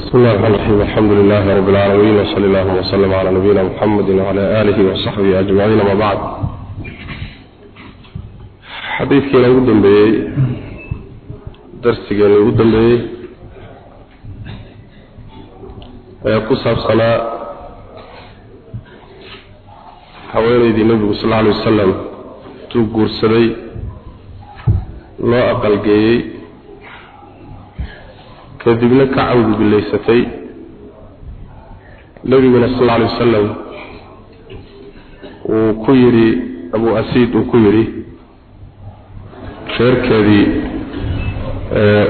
بسم الله الرحمن الرحيم الحمد لله رب العالمين وصلى الله وسلم على نبينا محمد وعلى آله وصحبه أجمعين ما بعد حديث كنا قدام بي درس كنا قدام بي ويقصها بصلاة حوالي دي النبي صلى الله عليه وسلم تقول سري لا أقل جيي kadibna ka cawdu bilaysatay. Nabiguna sal alla alay wasalam uu ku yidhi abu asiid uu ku yidhi reerkeedii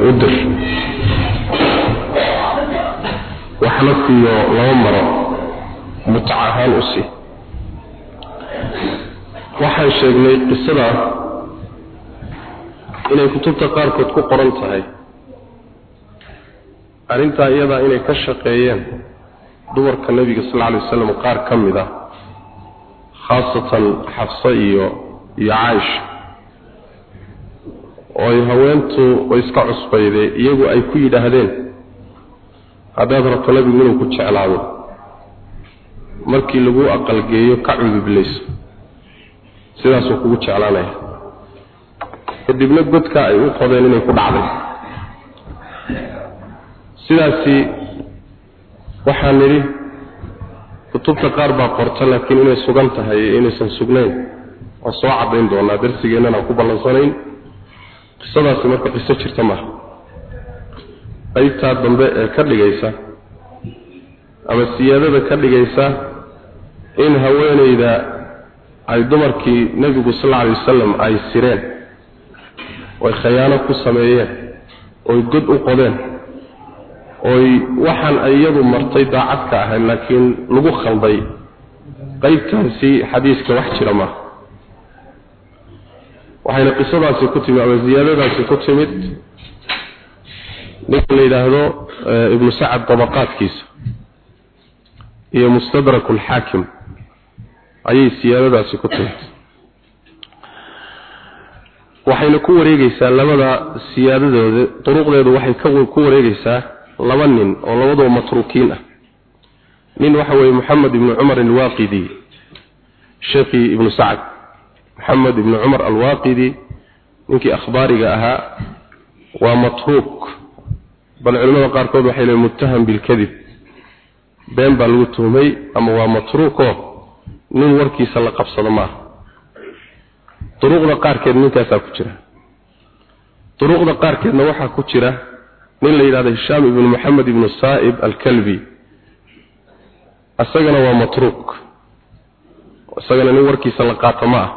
u dir waxna siiyo laba maro mutac ahaan u sii. Waxaan sheegnay qisada inay kutubta qaarkood ku qoran tahay arrintaa iyadaa inay ka shaqeeyeen dumarka nebiga sal alay waslam qaar ka mid ah khaasatan xafse iyo iyo caaisha oo ay haweentu way iska cusbayde iyagu ay ku yidhaahdeen haddaad rabto nebigu inuu ku jeclaado markii lagu aqalgeeyo ka cudubilayso sidaasuu kugu jeclaanaya. Kadibna godka ay u qodeen inay ku dhacday sidaasi waxaan nidhi kutubta qaar baa qorta laakiin inay sugan tahay iyo inaysan sugnayn waan soo caddayn doonaa darsigeennana aan ku ballansanayn qisadaasi marka qiso jirta maaha qaybtaa dambe ee ka dhigaysa ama siyaadada ka dhigaysa in haweenayda ay dumarkii nebigu sal alla alay wasalam ay sireen oy khayaano ku sameeyeen oy god u qodeen oy waxaan iyadu martay daacad ka ahayd laakiin lagu khalday. Qaybtaasi xadiiska wax jira maaha waxayna qisadaasi ku timid ama ziyaadadaasi ku timid. Ninka la yidhaahdo ibnu sacad dabaqaadkiisa iyo mustadrak alxaakim ayay siyaadadaasi ku timid. Waxayna ku wareegeysaa labada siyaadadooda duruqdeedu waxay ku wareegeysaa laba nin oo labaduba matruukiin ah. Nin waxa weeye moxamed ibnu cumar alwaaqidi sheekhii ibnu sacad moxamed ibnu cumar alwaaqidi ninkii akhbaariga ahaa waa matruuk. Bal culimmada qaarkood waxay leeyiin muttaham bilkadib been baa lagu tuhmay ama waa matruukoo nin warkiisa la qabsado maaha. Duruuqda qaarkeed ninkaasaa ku jira. Duruuqda qaarkeedna waxaa ku jira nin la yidhahdo hishaam ibnu moxamed ibnu saa'ib alkalbi. Isagana waa matruuk. Isagana nin warkiisa la qaato ma ah.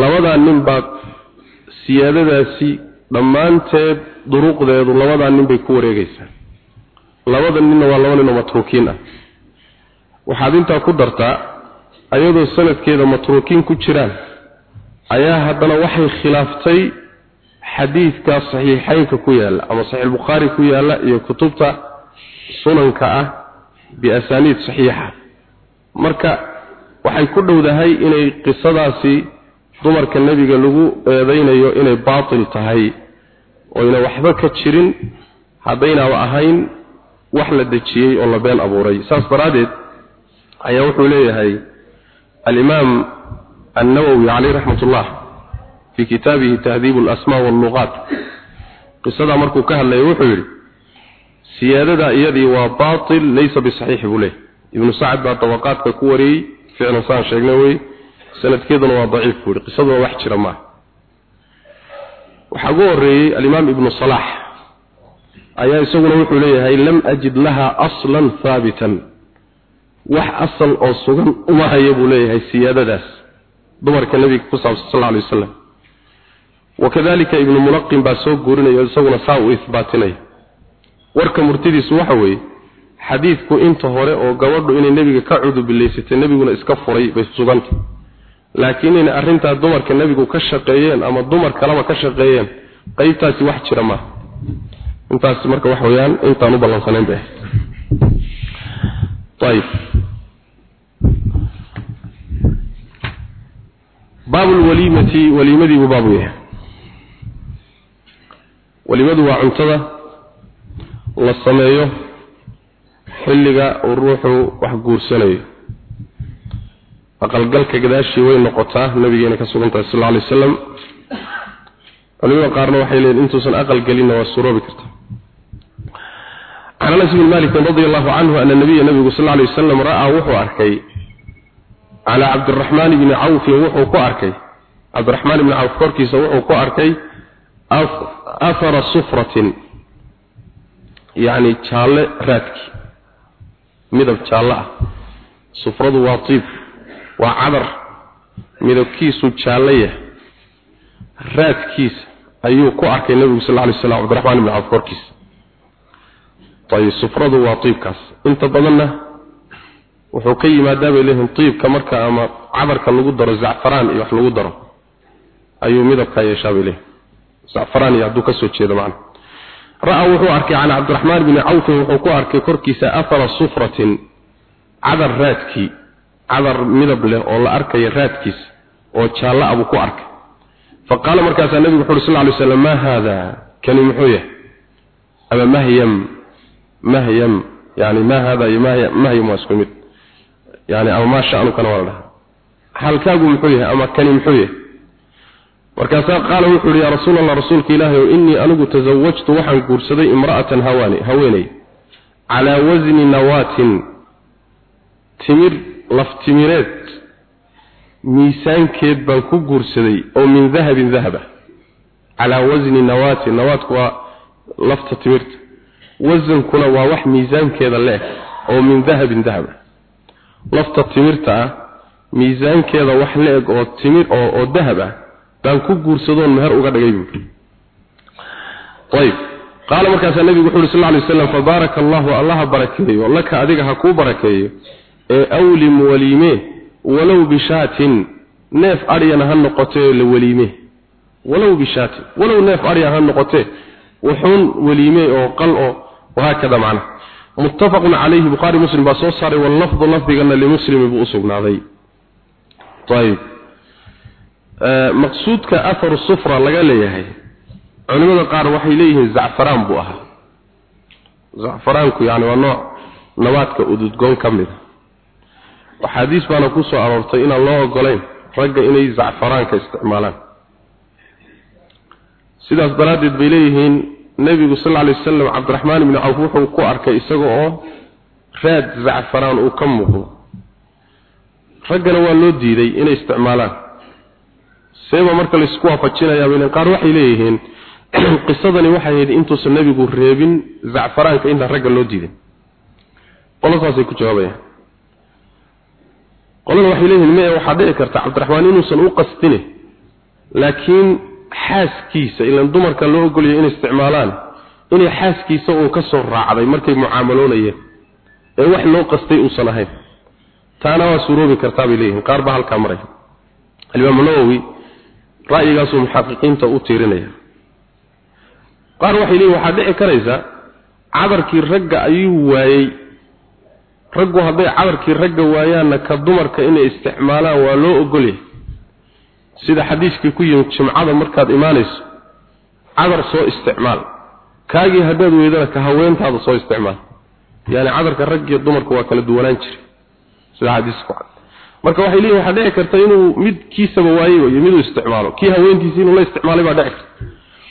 Labadaa nin baa siyaadadaasi dhammaanteed duruuqdeedu labadaa nin bay ku wareegaysaa. Labada ninna waa laba ninoo matruukiin ah. Waxaad intaa ku dartaa ayadoo sanadkeeda matruukiin ku jiraan ayaa haddana waxay khilaaftay xadiidka saxiixaynka ku yaalla ama saxiix bukhaari ku yaalla iyo kutubta sunanka ah biasaaniid saxiixa. Marka waxay ku dhowdahay inay qisadaasi dumarka nebiga lagu eedaynayo inay baatil tahay oyna waxba ka jirin haddaynaaba ahayn wax la dejiyey oo la been abuuray. Saas daraaddeed ayaa wuxuu leeyahay alimaam annawowi caleyh raxmat ullah fi kitaabihi tahdiib alasmaa walluqaat qisadaa markuu ka hadlaya wuxuu yidhi siyaadadaa iyadii waa baatil laysa bisaxiixi buu leehy ibnu sacad baa dabaqaadka ku wareeyey ficlan saan sheegnay wey sanadkeeduna waa daciif buu yihi qisaduna wax jira maaha waxaa ugu horreeyey alimaam ibnu salaax ayaa isaguna wuxuu leeyahay lam ajid laha aslan haabitan wax asal oo sugan uma haya buu wakadalika ibnu mulaqin baa soo guurinaya isaguna saa uu ihbaatinaya warka murtidiisu waxa weeye xadiidku inta hore oo gabadhu inay nebiga ka cudubilaysatay nebiguna iska furay bay sugantay. Laakiin inay arrintaa dumarka nebigu ka shaqeeyeen ama dumar kalaba ka shaqeeyeen qaybtaasi wax jira maaha intaas marka wax weyaan intaan u ballansaneyn bay ayb baabu lwaliimati waliimadiibuu baabu yahay walimadu waa cuntada la sameeyo xilliga uu ruuxu wax guursanayo. Aqalgalka gadaashii way noqotaa nabigeena ka sugan tahay sal alay wasalam culimada qaarna waxay leeyihiin intuusan aqal gelinna waa suroobi karta. Can anas bn malik radi allahu canhu ana nabiya nabigu sal alay wasalam ra'aa wuxuu arkay calaa cabdiraxmaan bni cawfin wuxuu ku arkay. Cabdiraxmaan ibni cawf korkiisa wuxuu ku arkay athara sufratin yacni jaalle raadkii midab jaallo ah sufradu waa tiib waa cadar midabkiisu jaallo yahay raadkiisa ayuu ku arkay nabigu sal alay slam cabdiraxmaan ibni cawf korkiisa ayib sufradu waa tiibkaas inta badanna wuxuu ka yimaadaa bay leeyihiin tiibka marka ama cadarka lagu daro zacfaraan iyo wax lagu daro ayuu midabkaa yeeshaa bay leeyihiin zacfaraan iyo hadduu ka soo jeedo macna. Ra'a wuxuu arkay can cabdiraxmaan bni cawfin wuxuu ku arkay korkiisa athara sufratin cadar raadkii cadar midab leh oo la arkayo raadkiisa oo jaallo abuu ku arkay. Fa qaala markaasaa nebigu wuxu uhi sal ly slam maa haada kani muxuu ama mahyam mahyam yani ma hada mahyam waa isku mid. Yani ama maa shanukana waa la dhahaa. Halkaagu muxuu ama kani muxuu markaasaa qaala wuxuu yihi yaa rasuul allah rasuulka ilaahi o innii anigu tasawajtu waxaan guursaday imra'atan hawaani haweeney calaa wasni nawaatin timir laftimireed miisaankeed baan ku guursaday oo min dahabin dahaba calaa wasni nawaatin nawaadku waa lafta timirta. Wasankuna waa wax miisaankeeda leeg oo min dahabin dahaba lafta timirta ah miisaankeeda wax la-eg oo timir oo dahab ah baan ku guursadoon meher uga dhigay buuri ayib. Qaala markaasaa nebigu wuxu uhi sal lay slam fabaaraka allahu allaha barakeeyo laka adiga ha kuu barakeeyo ee awlim waliime walow bishaatin neef adhyana ha noqotee la weliime walow bishaatin walow neef adhya ha noqotee wuxuun weliime oo qal oo wahaakada macna. Muttafaqun calayhi bukhaari muslim baa soo saaray wallafdu lafdigana limuslimi buu usugnaaday maqsuudka aharu sufra laga leeyahay culimada qaar waxay leeyihiin zacfaraan buu ahaa. Zacfaraanku yani waa nooc nabaadka ududgoon ka mid a axaadiis baana ku soo aroortay inaan loo ogolayn ragga inay zacfaraanka isticmaalaan. Sidaas daraaddeed bay leeyihiin nebigu sal lla lay wasalam cabdiraxmaan ibni cawf wuxuu ku arkay isaga oo raad zacfaraan uu ka muuqdo. Raggana waa loo diiday inay isticmaalaan seeba marka laysku waafajinayaa baylen qaar waxay leeyihiin qisadani waxay ahayd intuusan nebigu reebin zacfaraanka intaan ragga loo diiday qolo saasay ku jawaabayaan. Qolada waxay leeyihiin maya waxaa dhici karta cabdiraxmaan inuusan u qastine laakiin xaaskiisa ilan dumarka loo ogolaya inay isticmaalaan inay xaaskiisa uun ka raacday markay mucaamaloonayeen ee wax loo qastay uusan ahayn. Taana waa suroobi kartaa bay leeyihiin qaar baa halkaa maraya alimaamu nawowi ra'yigaasuu muxaqiqiinta u tiirinaya. Qaar waxay leeyihiin waxaa dhici karaysa cadarkii ragga ayuu waayey. Raggu hadday cadarkii ragga waayaanna ka dumarka inay isticmaalaan waa loo ogolyahay. Sida xadiiskii ku yimid jimcada markaad imaanayso cadar soo isticmaal. Kaagii haddaad weydana ka haweentaada soo isticmaal. Yaani cadarka raggiyo dumarka waa kala duwanaan jiray. Sida xadiisku cad marka waxay leeyihiin waxaa dhici karta inuu mid kiisaba waayey iyo miduu isticmaalo. Kii haweentiisi inuu la isticmaalay baa dhici karta.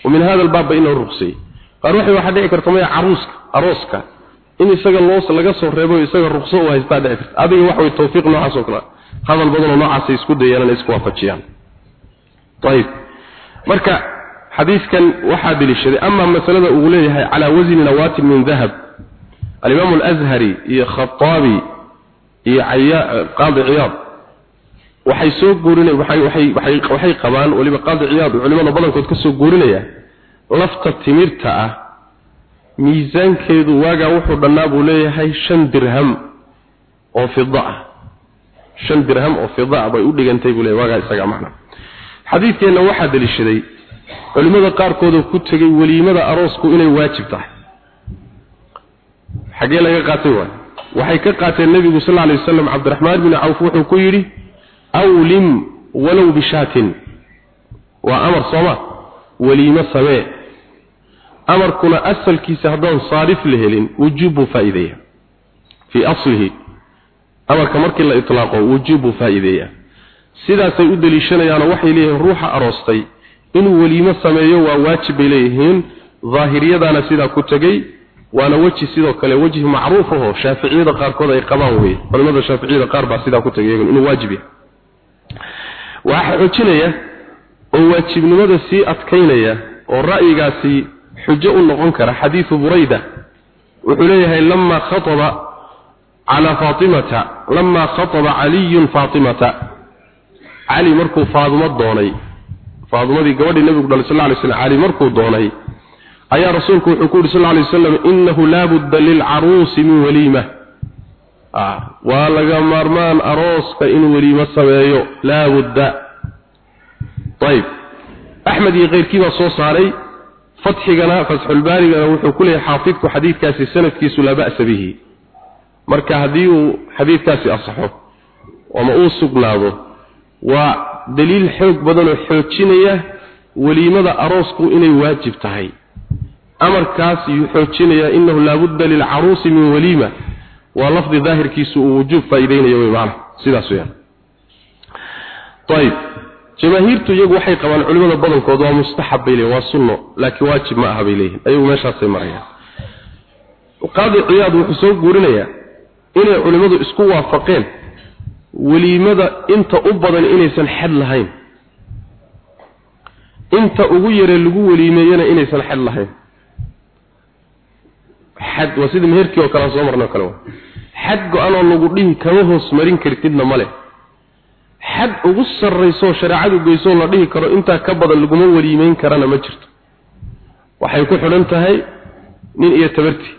Wa min hada albaab ba inuu ruqsayey qaar waxay waxaa dhici karta maya caruuska arooska in isaga loos laga soo reebo isaga ruqso u haystaa dhici karta. Adiga wax way tawfiiq noocaas oo kale. Hadal badanoo noocaasay isku dayeen inay isku waafajiyaan. Ayib marka xadiiskan waxaa deliishaday ama masalada uu leeyahay calaa wasni nawaatin min dahab alimaamu alazhari iyo khataabi iyo qaadi ciyaad. Waxay soo guurinay waxay waxay waxay waxay qabaan waliba qaadi ciyaad. Culimada badankood ka soo guurinaya lafta timirta ah miisaankeedu waagaa wuxuu dhannaa buu leeyahay shan dirham oo fida ah. Shan dirham oo fida ah bay u dhigantay buu leeyahay waagaa isaga macna. Xadiidkeenna waxaa deliishaday culimmada qaarkoodoo ku tegay weliimada aroosku inay waajib tahay. Xaggee laga qaatay waay waxay ka qaateen nebigu sal alay wasalam cabdiraxmaan bini cawf wuxuu ku yidhi awlim walow bishaatin waa amar sooma weliimo samee. Amarkuna asalkiisa haddaan saarif la helin wujuub buu faa'iideeya fii aslihi amarka markii la itlaaqo wujuub buu faa'iideeya sidaasay u deliishanayaanoo waxay leeyihiin ruuxa aroostay. Inuu weliimo sameeyo waa waajib leeyihiin. Daahiriyadaana sidaa ku tegey waana weji sidoo kale wejhi macruuf aho shaaficiyada qaarkood ay qabaan weye culimada shaaficiyada qaar baa sidaa ku tegay inuu waajib yahay. Waxaa xoojinaya oo waajibnimada sii adkaynaya oo ra'yigaasi xujo u noqon kara xadiidu burayda. Wuxuu leeyahay lama khataba calaa faatimata lama khataba caliyun faatimata. Cali markuu faadimo doonay faadimadii gabadhii nabigu dhalay sal lay slam cali markuu doonay ayaa rasuulku wuxuu ku yidhi sal lay wasalam innahu laa budda lilcaruusi min waliima. Waa laga maarmaan arooska inuu weliimo sameeyo laa budda. Ayb axmed iyo keyrkii baa soo saaray. Fatxigana fatxulbaarigana wuxuu ku leeyahay xaafidku xadiidkaasi sanadkiisu laa ba'sa bihi. Marka haddii uu xadiidkaasi asaxo ama uu sugnaado waa daliil xoog badan oo xoojinaya weliimada aroosku inay waajib tahay amarkaas yuu xoojinayaa innahu laabudda lilcaruusi min waliima. Waa lafdi daahirkiisu uu wujuub faa'iideynayo wey maana sidaas weyaan ayib jamaahiirtu iyagu waxay qabaan culimada badankood waa mustaxab bay leeyihiin waa sunno laakiin waajib ma aha bay leeyihiin ayagu meeshaasay marayaan. Qaadi ciyaad wuxuu soo guurinayaa inay culimmadu isku waafaqeen weliimada inta u badan inaysan xad lahayn. Inta ugu yare lagu weliimeeyana inaysan xad lahayn xad waa sida meherkii oo kale aan soo marnay oo kale waa xad go-anoo lagu dhihi kama hoos marin kartidna male xad ugu sarraysoo shareecadu geysoo la dhihi karo intaa ka badan laguma weliimeyn karana ma jirto. Waxay ku xidhan tahay nin iyo tabarti.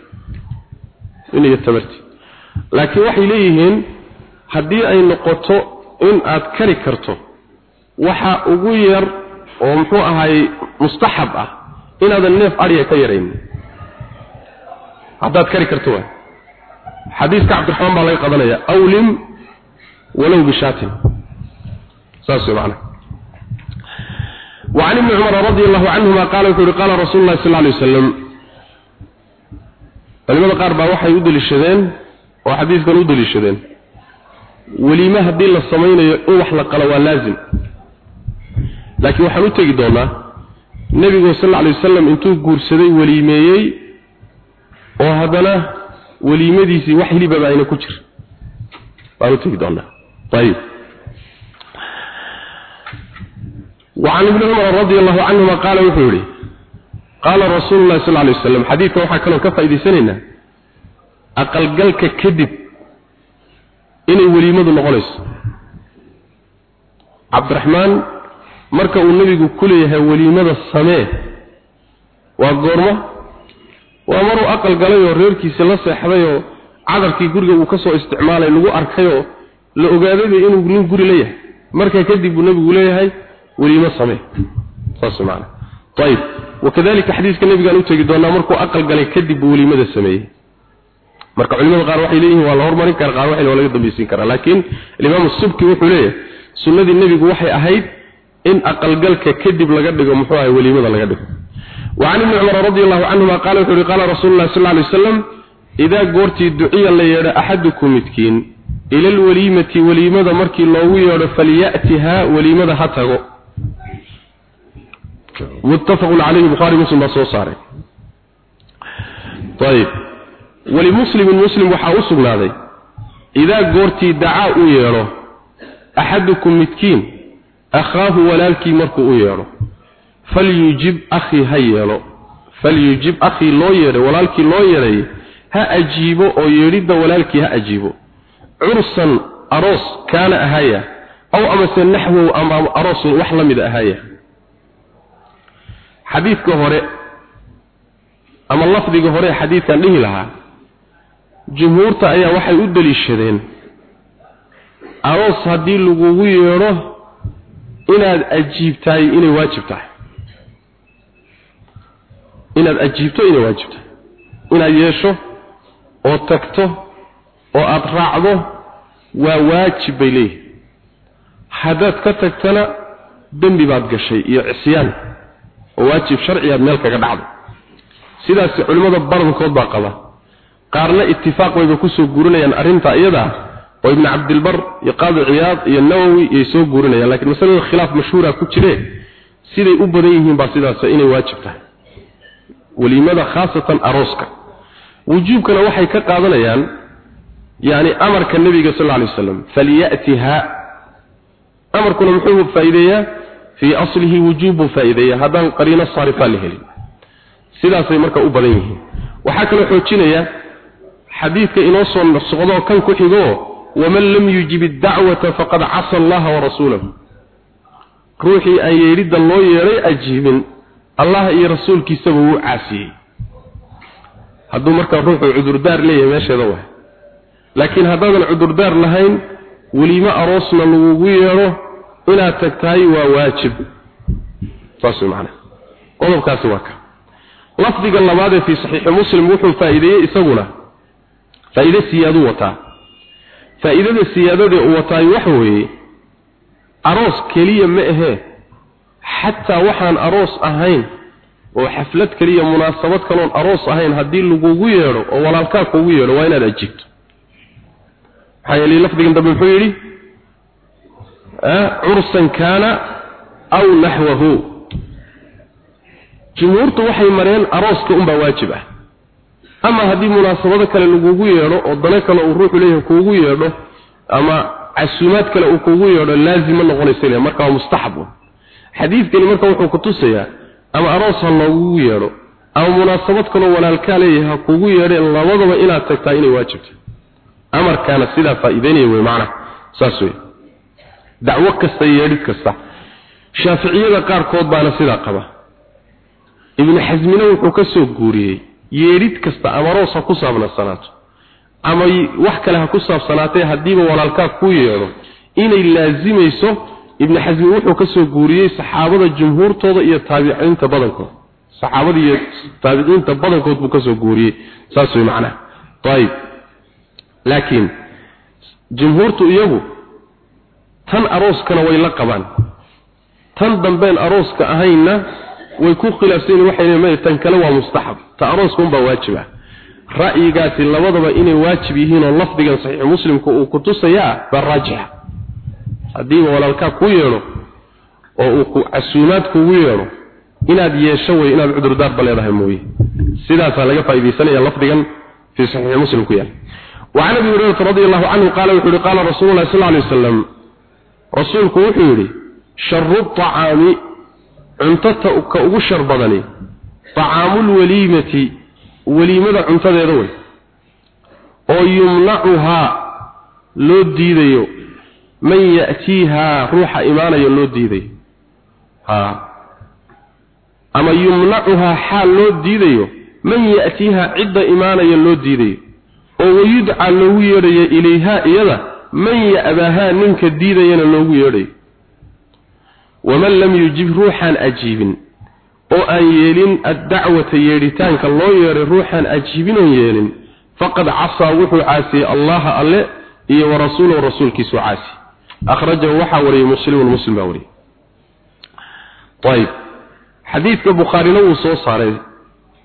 Nin iyo tabarti. Laakiin waxay leeyihiin haddii ay noqoto in aad kari karto waxa ugu yar oo muxuu ahaay mustaxab ah inaadan neef adhiga ka yaraynin haddaad kari karto waay xadiiska cabdiraxmaan baa laga qadanaya awlim walow bishaatin saas wey macnaha وعن ابن عمر رضي الله عنهما قال وحوري قال رسول الله صلى الله عليه وسلم فلماذا قال با waxay u dalishadeen oo xadiiskan u dalishadeen waliima hadii la sameeyo in wax la qalo waa laazim laakiin waxaan u tagi doonaa nabigu sallallahu alayhi wasallam intuu guursaday waliimeeyay oo haddana waliimadiisii wax hilibaba ayna ku jir waan u tegi doonaa ayib وعن ابن عمر رضي الله عنهما قال وحوري قال رسول الله صلى الله عليه وسلم حديث وحا كانوا كفايدي سننا أقل قلك كذب إني وليمة نغلس عبد الرحمن مركا النبي كلها وليمة السماء waa maruu aqal galay oo reerkiisi la seexday oo cadarkii guriga uu ka soo isticmaalay lagu arkay oo la ogaadayba inuu nin guri la yahay. Markaa kadib buu nebigu leeyahay weliima samee. Saas macana ayib wakadalika xadiiska nebigaan u tegi doonaa markuu aqal galay kadib buu weliimada sameeyey. Marka culimada qaar waxay leeyihiin waa la hormarin kara qaar waxay waa laga dambaysiin karaa. Laakiin imaam subki wuxuu leeyahay sunnadii nebigu waxay ahayd in aqalgalka kadib laga dhigo muxuu ahay weliimada laga dhigo. وعن ابن عمر رضي الله عنهما قال قال رسول الله صلى الله عليه وسلم إذا قرتي دعي الله يرى أحدكم متكين إلى الوليمة وليمة مركي الله يرى فليأتها وليمة هتغو متفق عليه البخاري مسلم بصو صاري طيب ولمسلم مسلم وحاوسق هذا إذا قرتي دعاء يرى أحدكم متكين أخاه ولالكي مركو يرى falyujib akhii ha yeelo. Falyujib akhii loo yeedhay walaalkii loo yeedhay ha ajiibo oo yeedhidda walaalkii ha ajiibo. Cursan aroos kaana ahaaya. Aw amase naxwow ama aroos wax la mida ahaaya. Xadiidka hore ama lafdiga hore xadiidkan dhihi lahaa jumhuurta ayaa waxay u daliishadeen aroos haddii lagugu yeedho inaad ajiibtahay inay waajib tahay inaad ajiibto inay waajib tahay inaad yeesho oo tagto oo aada raacdo waa waajib bay leeyihiin haddaad ka tagtana dembi baad gashay iyo cisyaan oo waajib sharci aad meel kaga dhacdo. Sidaas culimada badankood baa qaba. Qaarna ittifaaq wayba ku soo guurinayaan arrinta iyada oo ibn cabdilbar iyo qaadi ciyaad iyo nawowi iyay soo guurinayaan. Laakiin masalada khilaaf mashhuura ku jire siday u badan yihiin baa sidaas inay waajib tahay waliimada khaasatan arooska. Wujuubkana waxay ka qaadanayaan yani amarka nabiga sallallahu alayhi wasallam falyatiha. Amarkuna muxuu faa'iideeyaa? Fi aslihi wujubu faa'iideeyaa. Haddaan qariino saarifa la helin. Sidaasay marka u badan yihiin. Waxaa kaloo xoojinaya xadiidka inoo soo socdo kan ku xigo waman lam yujib ad-da'wata faqad 'asa Allah wa rasulahu ruuxii aan yeedhida loo yeeray ajiibin allah iyo rasuulkiisaba wuu caasiyey. Hadduu markaa ruuxu cudurdaar leeyahay meesheeda waay. Laakiin haddaadan cudurdaar lahayn weliimo aroosna lagugu yeedho inaad tagtahay waa waajib. Saas macna qodobkaasi waa ka. Lafdiga labaad ee fi saxiix muslim wuxuu faa'iideeyay isaguna. Faa'iido siyaadu wataa. Faa'iidada siyaadada uu wataay waxa weeye aroos keliya ma ahee xataa waxaan aroos ahayn oo xaflad keliya munaasabad kaloon aroos ahayn haddii lagugu yeedho oo walaalkaa kugu yeedho waa inaad ajiibto maxaa yeelay lafdigan dambe muxuu yidhi cursan kaana aw naxwahu jumhuurtu waxay mareen arooska unbaa waajib ah. Ama haddii munaasabado kale lagugu yeedho oo dano kale uu ruuxu leeyahay kuugu yeedho ama casuumaad kale uu kuugu yeedho laazima noqonaysa marka waa mustaxab xadiidkani marka wuxuu ku tusayaa ama aroos ha loogugu yeedho ama munaasabad kaloo walaalkaa leeyahay ha kuugu yeedheen labadaba inaad tagtaa inay waajibtay amarkaana sidaa faa'iideynaya wey macna saas wey dacwo kasta yeedhid kasta. Shaaficiyada qaarkood baana sidaa qaba. Ibnu xasmina wuxuu ka soo guuriyey yeedhid kasta ama roos ha ku saabsanaato ama wax kale ha ku saabsanaatee haddiiba walaalkaa ku yeedho inay laazimayso ibnu xasmi wuxuu ka soo guuriyey saxaabada jumhuurtooda iyo taabiciinta badankood. Saxaabada iyo taabiciinta badankood buu ka soo guuriyey. Saas way macnaha. Ayib laakiin jumhuurtu iyagu tan arooskana way la qabaan. Tan dambeen arooska ahaynna way ku khilaafsan waxay leeyihiin tan kale waa mustaxab. Ta arooska unbaa waajib ah. Ra'yigaasi labadaba inay waajib yihiin oo lafdigan saxiix muslimku uu ku tusayaa baa raajixa haddiiba walaalkaa ku yeedho oo uu casuumaad kugu yeedho inaad yeesho way inaad cudurdaarba leedahay mooye. Sidaasaa laga faaidaysanaya lafdigan fii saxiixi muslim ku yaal. Wacan abi hurayrata radi allahu canhu qaala wuxuu yihi qaala rasulu llahi sal alay wasalam rasuulku wuxuu yidhi sharu acaami cunto ka ugu shar badani acaamu lweliimati weliimada cuntadeeda wey oo yumnacuhaa loo diidayo man ya'tiihaa ruuxa imaanayo loo diidayo ha. Ama yumnacuhaa xaal loo diidayo. Man ya'tiihaa cidda imaanaya loo diidayo oo wayudcaa loogu yeedhayo ilayhaa iyada man ya'bahaa ninka diidayana loogu yeedhayo waman lam yujib ruuxaan ajiibin. Oo aan yeelin addacwata yeedhitaanka loo yeedhay ruuxaan ajiibin oon yeelin. Faqad casaa wuxuu caasiyey allaha alle iyo warasuulahu rasuulkiisu caasi akhrajahu waxaa wariyey muslimun muslim baa wariyey ayib xadiidka bukhaarina wuu soo saaray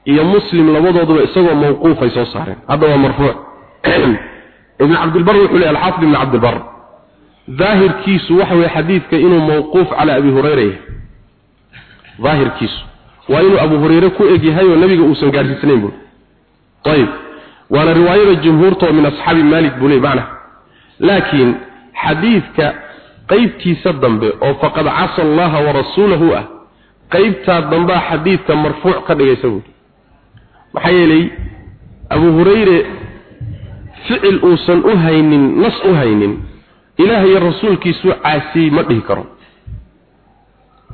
iyo muslim labadooduba isagoo mawquufay soo saareen hadda waa marfuuc ibn cabdilbar wuxuu leeyahy alxaafid ibn cabdilbar daahirkiisu waxa weeye xadiidka inuu mawquuf cala abi hurayra daahirkiisu waa inuu abu hurayre ku eg yahay oo nabiga uusan gaarsiisnayn buu ayib waana riwaayada jumhuurta min asxaabi malik buu leey macna laakiin xadiidka qaybtiisa dambe oo faqad casa allaha warasuulahu ah qaybtaa dambaa xadiidka marfuuc ka dhigaysa buuri maxaa yeelay abu hurayre ficil uusan u haynin nas u haynin ilaah iyo rasuulkiisuu caasiyey ma dhihi karo.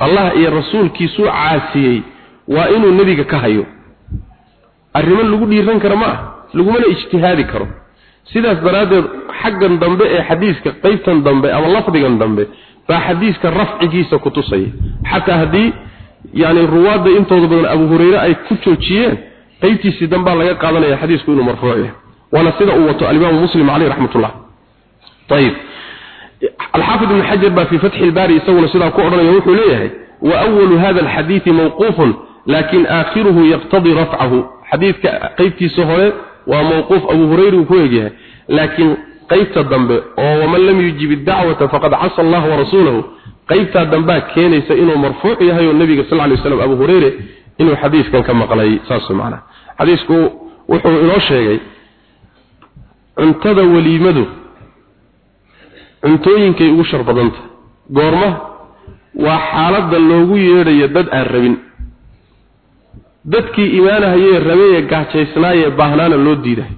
Allah iyo rasuulkiisuu caasiyey waa inuu nebiga ka hayo. Arrimo lagu dhiiran karo ma ah lagumana ijtihaadi karo. Sidaas daraaddeed xaggan dambe ee xadiiska qaybtan dambe ama lafdigan dambe baa xadiiska rafcigiisa ku tusaya. Xataa haddii yani ruwaadda intooda badan abu hurayre ay ku joojiyeen qaybtiisii dambaa laga qaadanaya xadiisku inuu marfuuc yahay. Waana sida uu wato alimaamu muslim caleyh raxmatullah ayib alxaafid ibnu xajar baa fii fatxi ilbaari isaguna sidaa ku odhanaya wuxuu leeyahay wa awalu hada alxadiidi mawquufun laakin aakhiruhu yaqtadii rafcahu. Xadiidka qaybtiisa hore waa mawquuf abu hurayre uu ku eegyahay laakiin qaybta dambe oo waman lam yujib iddacwata faqad casa allah warasuulahu qaybtaa dambaa keenaysa inuu marfuuc yahay oo nabiga sal lay slam abu hurayre inuu xadiiskan ka maqlay saas macnaha. Xadiisku wuxuu inoo sheegay cuntada waliimadu cuntooyinkay ugu shar badanta. Goorma waa xaaladda loogu yeedhayo dad aan rabin. Dadkii imaanahayee rabeye gaajaysnaayee baahnaana loo diidahay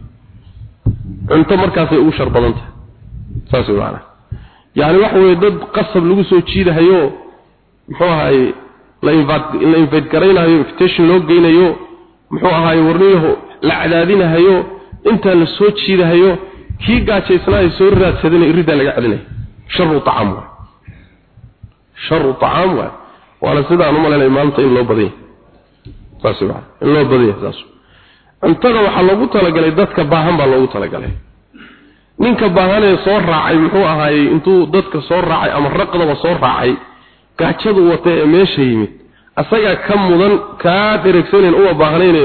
cunto markaasay ugu shar badan tahay. Saas way macanaha yacni waxa weeye dad qasab lagu soo jiidahayo muxuu ahaye la invite la invite garaynayo invitation loo geynayo muxuu ahaye warniyaho la cadaadinahayo intaa la soo jiidahayo kii gaajaysnaayo soo raadsadana iridaa laga cadinayo sharu tacaam waay. Sharu tacaam waay. Waana sidaan u malaynaya maanta in loo badan yahay saas waa in loo badan yahay saas cuntada waxaa loogu talagalay dadka baahan baa loogu talagalay. Ninka baahanee soo raacay muxuu ahaayey intuu dadka soo raacay ama raqdaba soo raacay gaajadu wata ee meesha yimid. Asagaa ka mudan kaa dheregsanen uma baahnayne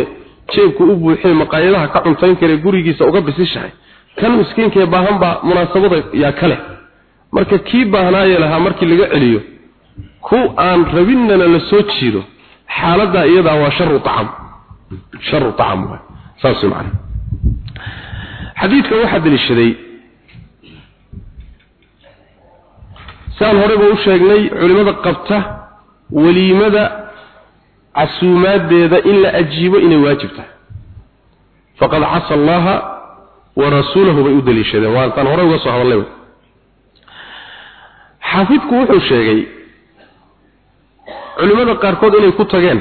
jeebku u buuxee maqaayadaha ka cuntayn kare gurigiisa uga bisishahay. Kan miskiinkaee baahan baa munaasabada yaa kale. Marka kii baahnaayee lahaa markii laga celiyo ku aan rabinnana la soo jiido xaaladdaa iyadaa waa sharu acam sharu acam saas macana xadiidka waxaa deliishaday saan horeyba u sheegnay culimmada qabta weliimada casuumaadeeda in la ajiibo inay waajib tahay. Faqad casa allaha wa rasuulahu bay u deliishadeen waa taan horey uga soo hadallay xaafidku wuxuu sheegay culimmada qaarkood inay ku tageen